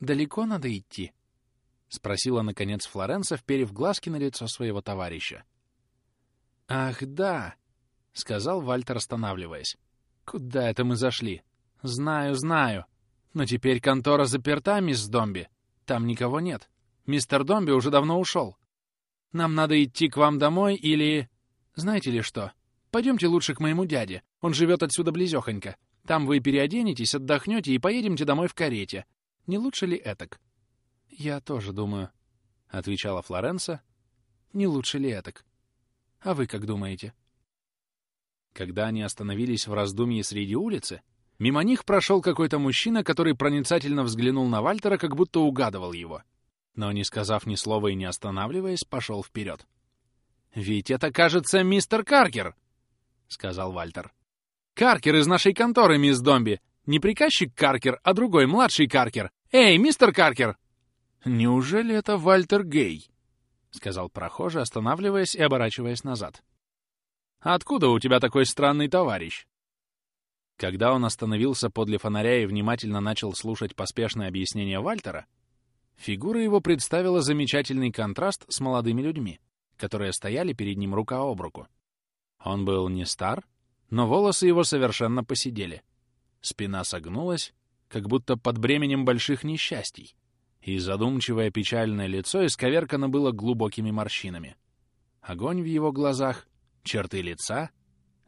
[SPEAKER 2] «Далеко надо идти?» — спросила, наконец, Флоренса, вперев глазки на лицо своего товарища. «Ах, да!» — сказал Вальтер, останавливаясь. «Куда это мы зашли? Знаю, знаю. Но теперь контора заперта, мисс Домби. Там никого нет. Мистер Домби уже давно ушел. Нам надо идти к вам домой или... Знаете ли что? Пойдемте лучше к моему дяде. Он живет отсюда близехонько. Там вы переоденетесь, отдохнете и поедемте домой в карете. Не лучше ли этак?» «Я тоже думаю», — отвечала Флоренса. «Не лучше ли этак? А вы как думаете?» Когда они остановились в раздумье среди улицы, мимо них прошел какой-то мужчина, который проницательно взглянул на Вальтера, как будто угадывал его но, не сказав ни слова и не останавливаясь, пошел вперед. «Ведь это, кажется, мистер Каркер!» — сказал Вальтер. «Каркер из нашей конторы, мисс Домби! Не приказчик Каркер, а другой, младший Каркер! Эй, мистер Каркер!» «Неужели это Вальтер Гей?» — сказал прохожий, останавливаясь и оборачиваясь назад. «Откуда у тебя такой странный товарищ?» Когда он остановился подле фонаря и внимательно начал слушать поспешное объяснение Вальтера, фигура его представила замечательный контраст с молодыми людьми, которые стояли перед ним рука об руку. Он был не стар, но волосы его совершенно посидели. Спина согнулась, как будто под бременем больших несчастий, и задумчивое печальное лицо исковеркано было глубокими морщинами. Огонь в его глазах, черты лица —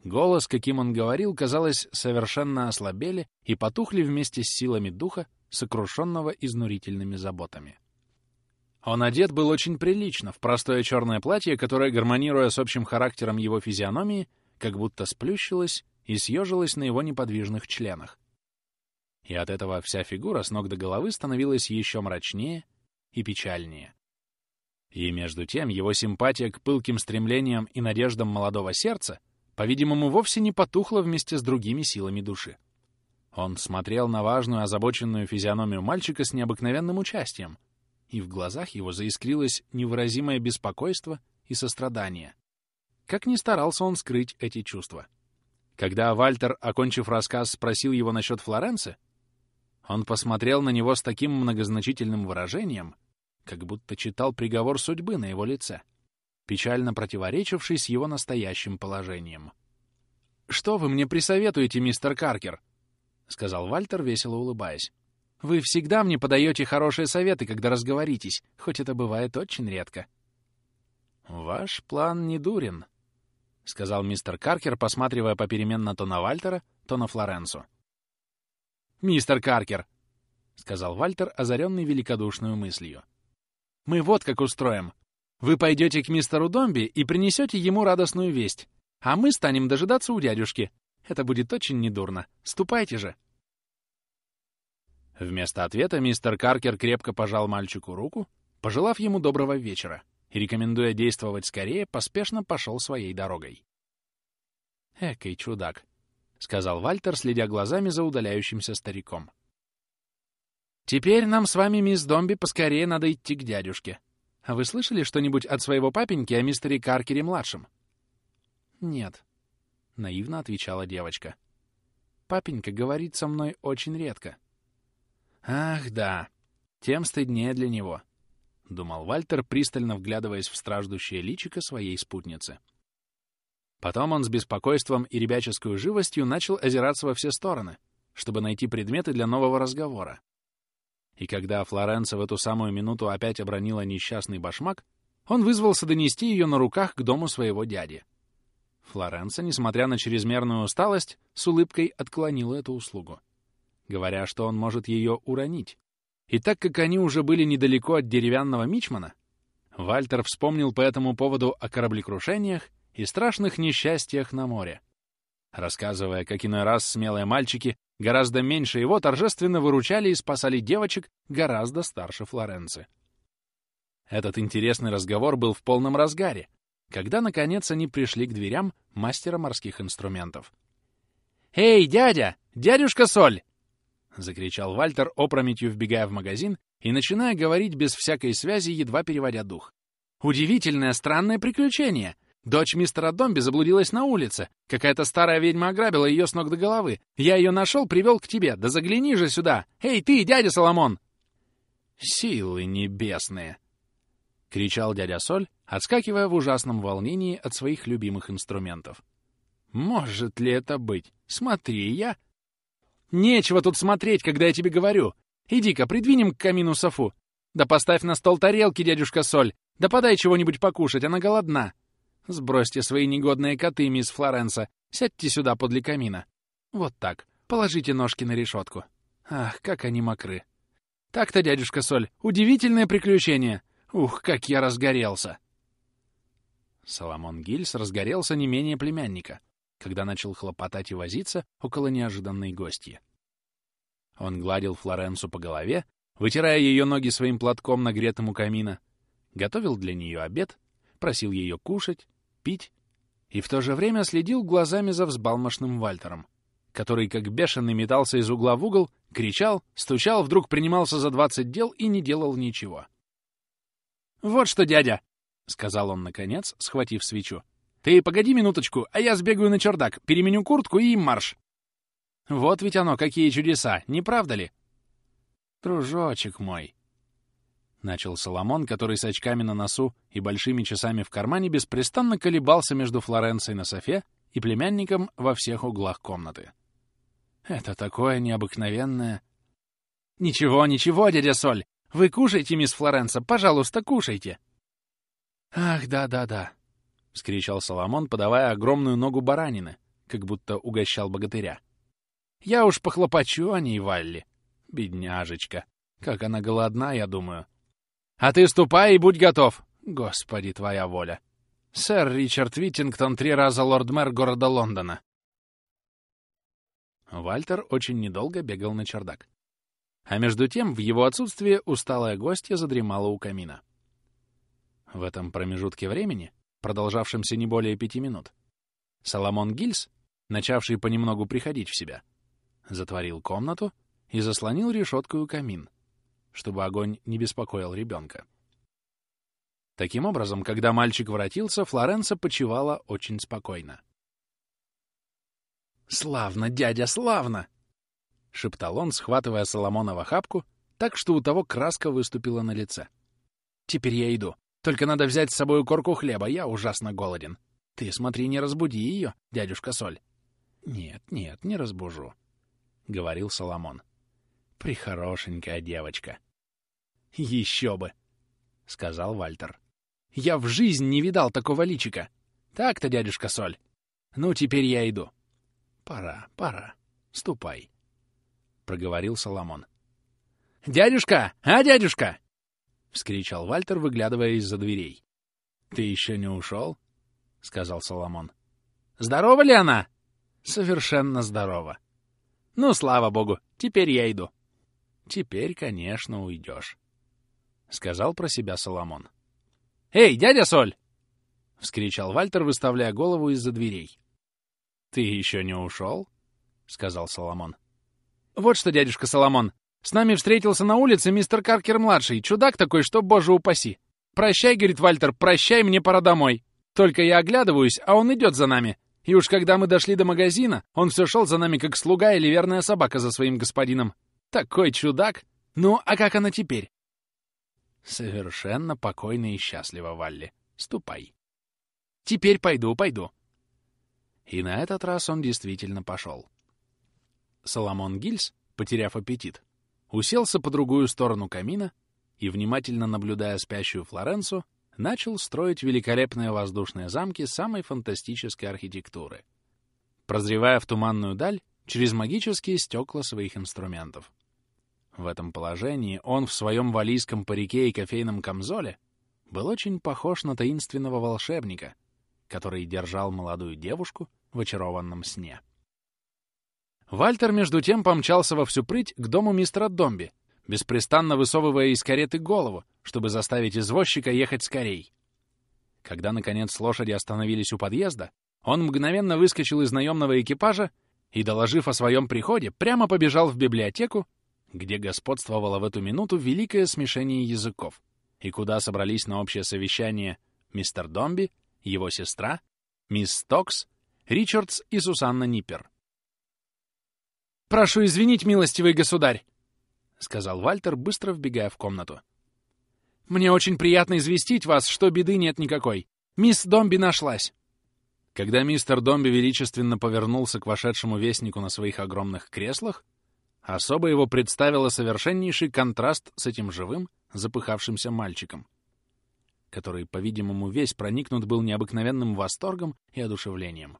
[SPEAKER 2] Голос, каким он говорил, казалось, совершенно ослабели и потухли вместе с силами духа, сокрушенного изнурительными заботами. Он одет был очень прилично, в простое черное платье, которое, гармонируя с общим характером его физиономии, как будто сплющилось и съежилось на его неподвижных членах. И от этого вся фигура с ног до головы становилась еще мрачнее и печальнее. И между тем его симпатия к пылким стремлениям и надеждам молодого сердца — по-видимому, вовсе не потухло вместе с другими силами души. Он смотрел на важную, озабоченную физиономию мальчика с необыкновенным участием, и в глазах его заискрилось невыразимое беспокойство и сострадание. Как ни старался он скрыть эти чувства. Когда Вальтер, окончив рассказ, спросил его насчет Флоренции, он посмотрел на него с таким многозначительным выражением, как будто читал приговор судьбы на его лице печально противоречивший с его настоящим положением. «Что вы мне присоветуете, мистер Каркер?» — сказал Вальтер, весело улыбаясь. «Вы всегда мне подаете хорошие советы, когда разговоритесь, хоть это бывает очень редко». «Ваш план не дурен», — сказал мистер Каркер, посматривая попеременно то на Вальтера, то на Флоренсу. «Мистер Каркер», — сказал Вальтер, озаренный великодушную мыслью. «Мы вот как устроим. Вы пойдете к мистеру Домби и принесете ему радостную весть, а мы станем дожидаться у дядюшки. Это будет очень недурно. Ступайте же!» Вместо ответа мистер Каркер крепко пожал мальчику руку, пожелав ему доброго вечера, и, рекомендуя действовать скорее, поспешно пошел своей дорогой. «Экой чудак», — сказал Вальтер, следя глазами за удаляющимся стариком. «Теперь нам с вами, мисс Домби, поскорее надо идти к дядюшке. А вы слышали что-нибудь от своего папеньки о мистере Каркере-младшем?» «Нет», — наивно отвечала девочка. «Папенька говорит со мной очень редко». «Ах, да, тем стыднее для него», — думал Вальтер, пристально вглядываясь в страждущее личико своей спутницы. Потом он с беспокойством и ребяческой живостью начал озираться во все стороны, чтобы найти предметы для нового разговора. И когда Флоренция в эту самую минуту опять обронила несчастный башмак, он вызвался донести ее на руках к дому своего дяди. Флоренция, несмотря на чрезмерную усталость, с улыбкой отклонила эту услугу, говоря, что он может ее уронить. И так как они уже были недалеко от деревянного мичмана, Вальтер вспомнил по этому поводу о кораблекрушениях и страшных несчастьях на море, рассказывая, как иной раз смелые мальчики Гораздо меньше его торжественно выручали и спасали девочек гораздо старше Флоренции. Этот интересный разговор был в полном разгаре, когда, наконец, они пришли к дверям мастера морских инструментов. «Эй, дядя! Дядюшка Соль!» — закричал Вальтер, опрометью вбегая в магазин и начиная говорить без всякой связи, едва переводя дух. «Удивительное, странное приключение! Дочь мистера Домби заблудилась на улице. Какая-то старая ведьма ограбила ее с ног до головы. Я ее нашел, привел к тебе. Да загляни же сюда! Эй, ты, дядя Соломон!» «Силы небесные!» — кричал дядя Соль, отскакивая в ужасном волнении от своих любимых инструментов. «Может ли это быть? Смотри, я...» «Нечего тут смотреть, когда я тебе говорю. Иди-ка, придвинем к камину Софу. Да поставь на стол тарелки, дядюшка Соль. Да подай чего-нибудь покушать, она голодна. Сбросьте свои негодные коты, мисс Флоренса. Сядьте сюда подле камина. Вот так. Положите ножки на решетку. Ах, как они мокры. Так-то, дядюшка Соль, удивительное приключение. Ух, как я разгорелся. Соломон Гильс разгорелся не менее племянника, когда начал хлопотать и возиться около неожиданной гостьи. Он гладил Флоренсу по голове, вытирая ее ноги своим платком, нагретым у камина, готовил для нее обед, просил ее кушать, пить и в то же время следил глазами за взбалмошным Вальтером, который как бешеный метался из угла в угол, кричал, стучал, вдруг принимался за двадцать дел и не делал ничего. «Вот что, дядя!» — сказал он наконец, схватив свечу. «Ты погоди минуточку, а я сбегаю на чердак, переменю куртку и марш!» Вот ведь оно, какие чудеса, не правда ли? Дружочек мой, — начал Соломон, который с очками на носу и большими часами в кармане беспрестанно колебался между Флоренцией на софе и племянником во всех углах комнаты. «Это такое необыкновенное...» «Ничего, ничего, дядя Соль! Вы кушайте, мисс Флоренса, пожалуйста, кушайте!» «Ах, да-да-да!» — вскричал Соломон, подавая огромную ногу баранины, как будто угощал богатыря. «Я уж похлопочу о ней, Валли. Бедняжечка! Как она голодна, я думаю. А ты ступай и будь готов! Господи, твоя воля!» Сэр Ричард Виттингтон три раза лорд-мэр города Лондона. Вальтер очень недолго бегал на чердак. А между тем, в его отсутствие усталая гостья задремала у камина. В этом промежутке времени, продолжавшемся не более пяти минут, Соломон Гильс, начавший понемногу приходить в себя, затворил комнату и заслонил решеткой у камин, чтобы огонь не беспокоил ребенка. Таким образом, когда мальчик воротился, Флоренса почивала очень спокойно. «Славно, дядя, славно!» — шептал он, схватывая Соломона в охапку, так что у того краска выступила на лице. «Теперь я иду. Только надо взять с собой корку хлеба, я ужасно голоден. Ты смотри, не разбуди ее, дядюшка Соль». «Нет, нет, не разбужу», — говорил Соломон. «Прихорошенькая девочка». «Еще бы!» — сказал Вальтер. Я в жизнь не видал такого личика. Так-то, дядюшка Соль. Ну, теперь я иду. Пора, пора. Ступай, — проговорил Соломон. «Дядюшка! А, дядюшка!» — вскричал Вальтер, выглядывая из-за дверей. «Ты еще не ушел?» — сказал Соломон. «Здорова ли она?» «Совершенно здорова». «Ну, слава богу, теперь я иду». «Теперь, конечно, уйдешь», — сказал про себя Соломон. «Эй, дядя Соль!» — вскричал Вальтер, выставляя голову из-за дверей. «Ты еще не ушел?» — сказал Соломон. «Вот что, дядюшка Соломон, с нами встретился на улице мистер Каркер-младший, чудак такой, что, боже упаси. Прощай, — говорит Вальтер, — прощай, мне пора домой. Только я оглядываюсь, а он идет за нами. И уж когда мы дошли до магазина, он все шел за нами, как слуга или верная собака за своим господином. Такой чудак! Ну, а как она теперь? Совершенно покойно и счастливо, Валли. Ступай. Теперь пойду, пойду. И на этот раз он действительно пошел. Соломон Гильс, потеряв аппетит, уселся по другую сторону камина и, внимательно наблюдая спящую Флоренцу, начал строить великолепные воздушные замки самой фантастической архитектуры, прозревая в туманную даль через магические стекла своих инструментов. В этом положении он в своем валийском парике и кофейном камзоле был очень похож на таинственного волшебника, который держал молодую девушку в очарованном сне. Вальтер, между тем, помчался во всю прыть к дому мистера Домби, беспрестанно высовывая из кареты голову, чтобы заставить извозчика ехать скорей. Когда, наконец, лошади остановились у подъезда, он мгновенно выскочил из наемного экипажа и, доложив о своем приходе, прямо побежал в библиотеку, где господствовало в эту минуту великое смешение языков, и куда собрались на общее совещание мистер Домби, его сестра, мисс Стокс, Ричардс и Сусанна Ниппер. «Прошу извинить, милостивый государь!» — сказал Вальтер, быстро вбегая в комнату. «Мне очень приятно известить вас, что беды нет никакой. Мисс Домби нашлась!» Когда мистер Домби величественно повернулся к вошедшему вестнику на своих огромных креслах, Особо его представило совершеннейший контраст с этим живым, запыхавшимся мальчиком, который, по-видимому, весь проникнут был необыкновенным восторгом и одушевлением.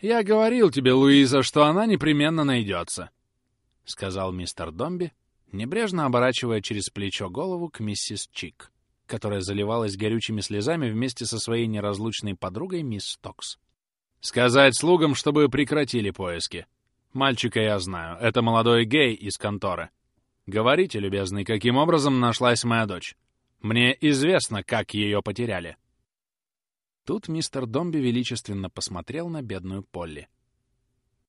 [SPEAKER 2] «Я говорил тебе, Луиза, что она непременно найдется», — сказал мистер Домби, небрежно оборачивая через плечо голову к миссис Чик, которая заливалась горючими слезами вместе со своей неразлучной подругой мисс Токс. «Сказать слугам, чтобы прекратили поиски», Мальчика я знаю. Это молодой гей из конторы. Говорите, любезный, каким образом нашлась моя дочь? Мне известно, как ее потеряли. Тут мистер Домби величественно посмотрел на бедную Полли.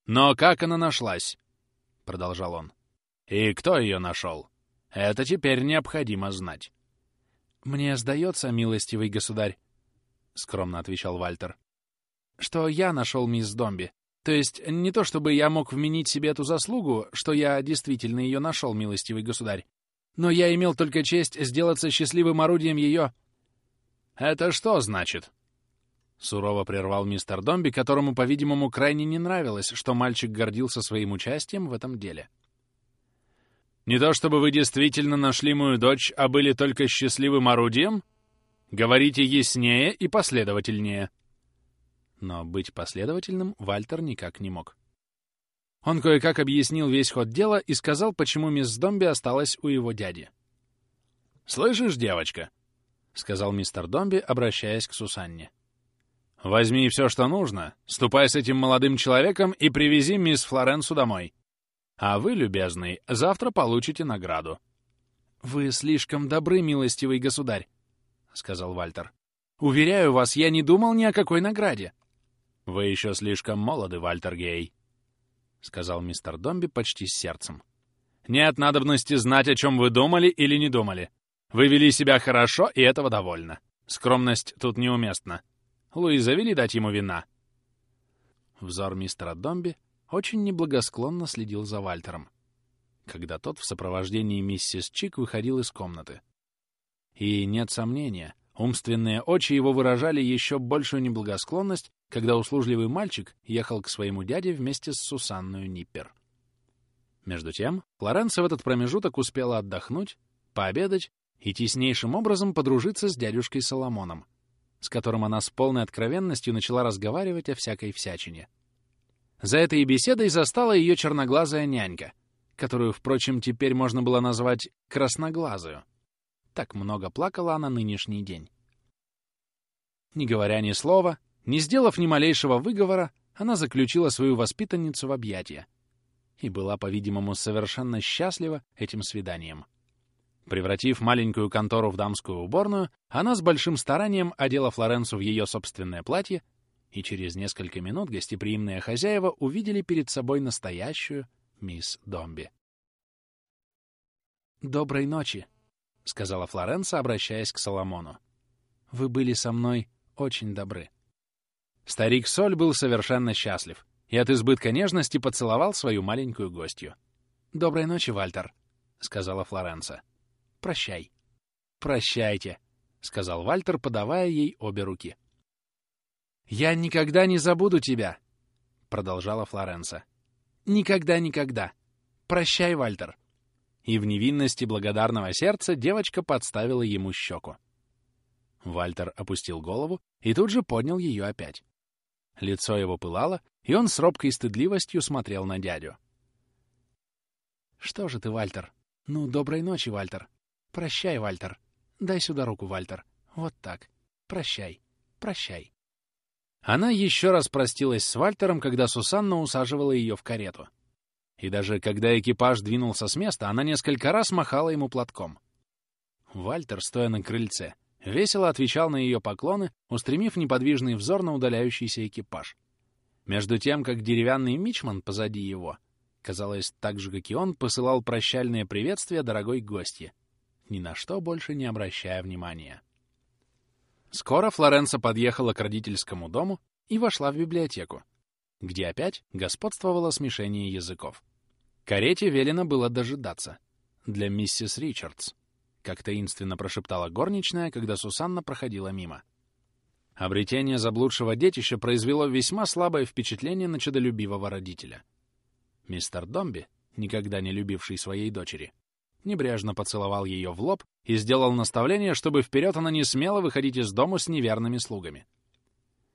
[SPEAKER 2] «Но как она нашлась?» — продолжал он. «И кто ее нашел? Это теперь необходимо знать». «Мне сдается, милостивый государь», — скромно отвечал Вальтер, — «что я нашел мисс Домби.
[SPEAKER 3] То есть не то чтобы я мог вменить себе эту заслугу, что я действительно ее нашел, милостивый государь, но я имел только честь сделаться счастливым орудием ее...
[SPEAKER 2] «Это что значит?» Сурово прервал мистер Домби, которому, по-видимому, крайне не нравилось, что мальчик гордился своим участием в этом деле. «Не то чтобы вы действительно нашли мою дочь, а были только счастливым орудием? Говорите яснее и последовательнее».
[SPEAKER 3] Но быть последовательным Вальтер никак не мог. Он кое-как объяснил весь ход дела и сказал, почему мисс Домби осталась у его дяди.
[SPEAKER 2] «Слышишь, девочка?» — сказал мистер Домби, обращаясь к Сусанне. «Возьми все, что нужно, ступай с этим молодым человеком и привези мисс Флоренсу домой. А вы, любезный, завтра получите награду».
[SPEAKER 3] «Вы слишком добры, милостивый государь», — сказал Вальтер. «Уверяю вас, я не думал ни о какой награде».
[SPEAKER 2] «Вы еще слишком молоды, Вальтер Гей», — сказал мистер Домби почти с сердцем. «Нет надобности знать, о чем вы думали или не думали. Вы вели себя хорошо, и этого довольно. Скромность тут неуместна. Луиза, вели дать ему вина».
[SPEAKER 3] Взор мистера Домби очень неблагосклонно следил за Вальтером, когда тот в сопровождении миссис Чик выходил из комнаты. И нет сомнения, умственные очи его выражали еще большую неблагосклонность, когда услужливый мальчик ехал к своему дяде вместе с Сусанную Ниппер. Между тем, Флоренция в этот промежуток успела отдохнуть, пообедать и теснейшим образом подружиться с дядюшкой Соломоном, с которым она с полной откровенностью начала разговаривать о всякой всячине. За этой беседой застала ее черноглазая нянька, которую, впрочем, теперь можно было назвать красноглазую. Так много плакала она нынешний день. Не говоря ни слова, не сделав ни малейшего выговора, она заключила свою воспитанницу в объятия и была, по-видимому, совершенно счастлива этим свиданием. Превратив маленькую контору в дамскую уборную, она с большим старанием одела Флоренцу в ее собственное платье, и через несколько минут гостеприимные хозяева увидели перед собой настоящую мисс Домби. «Доброй ночи», — сказала Флоренца, обращаясь к Соломону. «Вы были со мной очень добры». Старик Соль был совершенно счастлив и от избытка нежности поцеловал свою маленькую гостью. «Доброй ночи, Вальтер», — сказала Флоренса. «Прощай». «Прощайте», — сказал Вальтер, подавая ей обе руки. «Я никогда не забуду тебя», — продолжала Флоренса. «Никогда-никогда. Прощай, Вальтер». И в невинности благодарного сердца девочка подставила ему щеку. Вальтер опустил голову и тут же поднял ее опять. Лицо его пылало, и он с робкой стыдливостью смотрел на дядю. «Что же ты, Вальтер? Ну, доброй ночи, Вальтер. Прощай, Вальтер. Дай сюда руку, Вальтер. Вот так. Прощай. Прощай». Она еще раз простилась с Вальтером, когда Сусанна усаживала ее в карету. И даже когда экипаж двинулся с места, она несколько раз махала ему платком. Вальтер, стоя на крыльце, весело отвечал на ее поклоны, устремив неподвижный взор на удаляющийся экипаж. Между тем, как деревянный мичман позади его, казалось, так же, как и он, посылал прощальные приветствия дорогой гостье, ни на что больше не обращая внимания. Скоро Флоренса подъехала к родительскому дому и вошла в библиотеку, где опять господствовало смешение языков. Карете велено было дожидаться. Для миссис Ричардс. — как таинственно прошептала горничная, когда Сусанна проходила мимо. Обретение заблудшего детища произвело весьма слабое впечатление на чудолюбивого родителя. Мистер Домби, никогда не любивший своей дочери, небрежно поцеловал ее в лоб и сделал наставление, чтобы вперед она не смела выходить из дому с неверными слугами.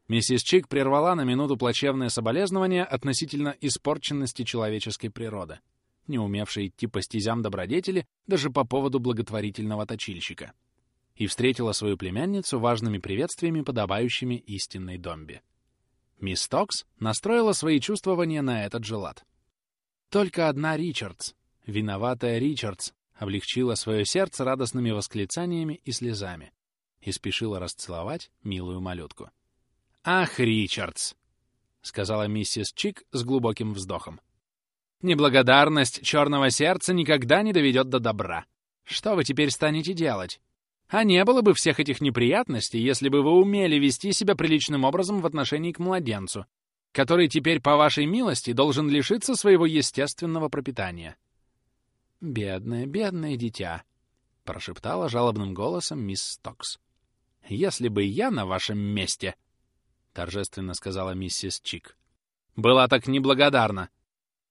[SPEAKER 3] Миссис Чик прервала на минуту плачевное соболезнование относительно испорченности человеческой природы — не умевшая идти по стезям добродетели даже по поводу благотворительного точильщика, и встретила свою племянницу важными приветствиями, подобающими истинной домби. Мисс Токс настроила свои чувствования на этот же лад. Только одна Ричардс, виноватая Ричардс, облегчила свое сердце радостными восклицаниями и слезами и спешила расцеловать милую малютку. «Ах, Ричардс!» — сказала миссис Чик с глубоким вздохом. Неблагодарность черного сердца никогда не доведет до добра. Что вы теперь станете делать? А не было бы всех этих неприятностей, если бы вы умели вести себя приличным образом в отношении к младенцу,
[SPEAKER 2] который теперь, по вашей милости, должен лишиться своего естественного пропитания.
[SPEAKER 3] «Бедное, бедное дитя», — прошептала жалобным голосом мисс Стокс.
[SPEAKER 2] «Если бы я на вашем месте», — торжественно сказала миссис Чик, — «была так неблагодарна.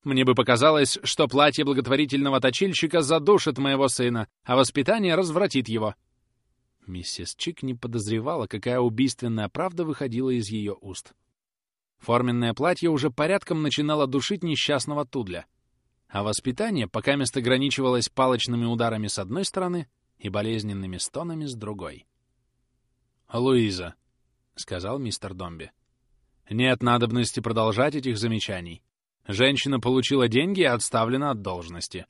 [SPEAKER 2] Мне бы показалось, что платье благотворительного точильщика задушит моего сына, а воспитание развратит его».
[SPEAKER 3] Миссис Чик не подозревала, какая убийственная правда выходила из ее уст.
[SPEAKER 2] Форменное платье уже порядком начинало душить несчастного Тудля, а воспитание пока место ограничивалось палочными ударами с одной стороны и болезненными стонами с другой.
[SPEAKER 1] «Луиза», — сказал мистер Домби, — «нет надобности продолжать этих замечаний. Женщина получила деньги и отставлена от должности.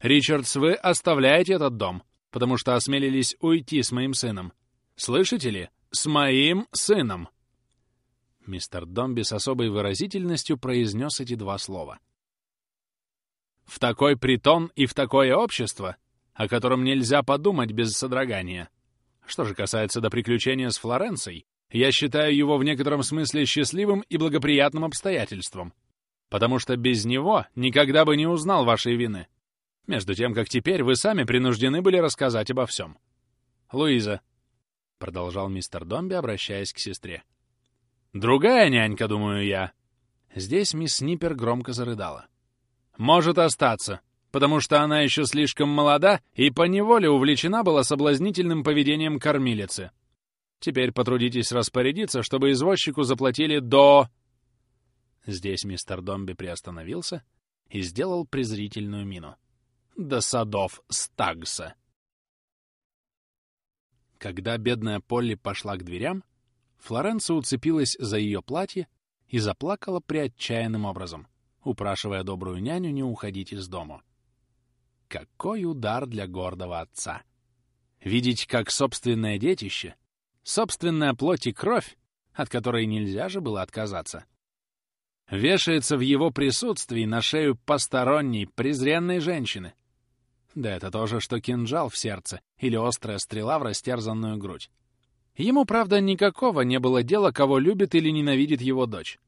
[SPEAKER 1] Ричардс, вы оставляете этот дом, потому что осмелились уйти с моим сыном. Слышите ли? С моим сыном!»
[SPEAKER 2] Мистер Домби с особой выразительностью произнес эти два слова.
[SPEAKER 1] «В такой притон и в такое общество, о котором нельзя подумать без содрогания. Что же касается до приключения с Флоренцией, я считаю его в некотором смысле счастливым и благоприятным обстоятельством, потому что без него никогда бы не узнал вашей вины, между тем, как теперь вы сами принуждены были рассказать обо всем. Луиза, — продолжал мистер Домби, обращаясь к сестре, — Другая нянька, думаю я.
[SPEAKER 2] Здесь мисс Снипер громко зарыдала.
[SPEAKER 1] Может остаться, потому что она еще слишком молода и поневоле увлечена была соблазнительным поведением кормилицы. Теперь потрудитесь распорядиться, чтобы извозчику заплатили до...
[SPEAKER 2] Здесь мистер Домби приостановился и сделал презрительную мину.
[SPEAKER 1] До садов Стагса.
[SPEAKER 2] Когда бедная Полли пошла к дверям, Флоренция уцепилась за ее платье и заплакала приотчаянным образом, упрашивая добрую няню не уходить из дому. Какой удар для гордого отца! Видеть, как собственное детище, собственная плоть и кровь, от которой нельзя же было отказаться, вешается в его присутствии на шею посторонней, презренной женщины. Да это то же, что кинжал в сердце или острая стрела в растерзанную грудь. Ему, правда, никакого не было дела, кого любит или ненавидит его дочь.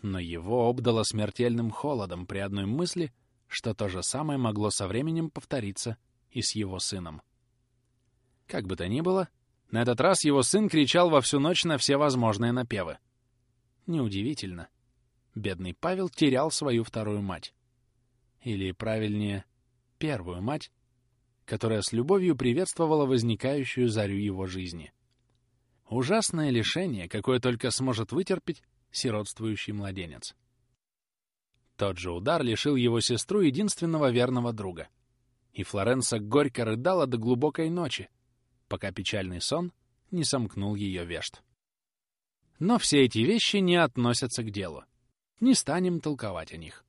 [SPEAKER 2] Но его обдало смертельным холодом при одной мысли, что то же самое могло со временем повториться и с его сыном. Как бы то ни было, на этот раз его сын кричал во всю ночь на все возможные напевы. Неудивительно. Бедный Павел терял свою вторую мать. Или, правильнее, первую мать, которая с любовью приветствовала возникающую зарю его жизни — Ужасное лишение, какое только сможет вытерпеть сиротствующий младенец. Тот же удар лишил его сестру единственного верного друга. И Флоренса горько рыдала до глубокой ночи, пока печальный сон не сомкнул ее вешт. Но все эти вещи не относятся к делу. Не станем толковать о них.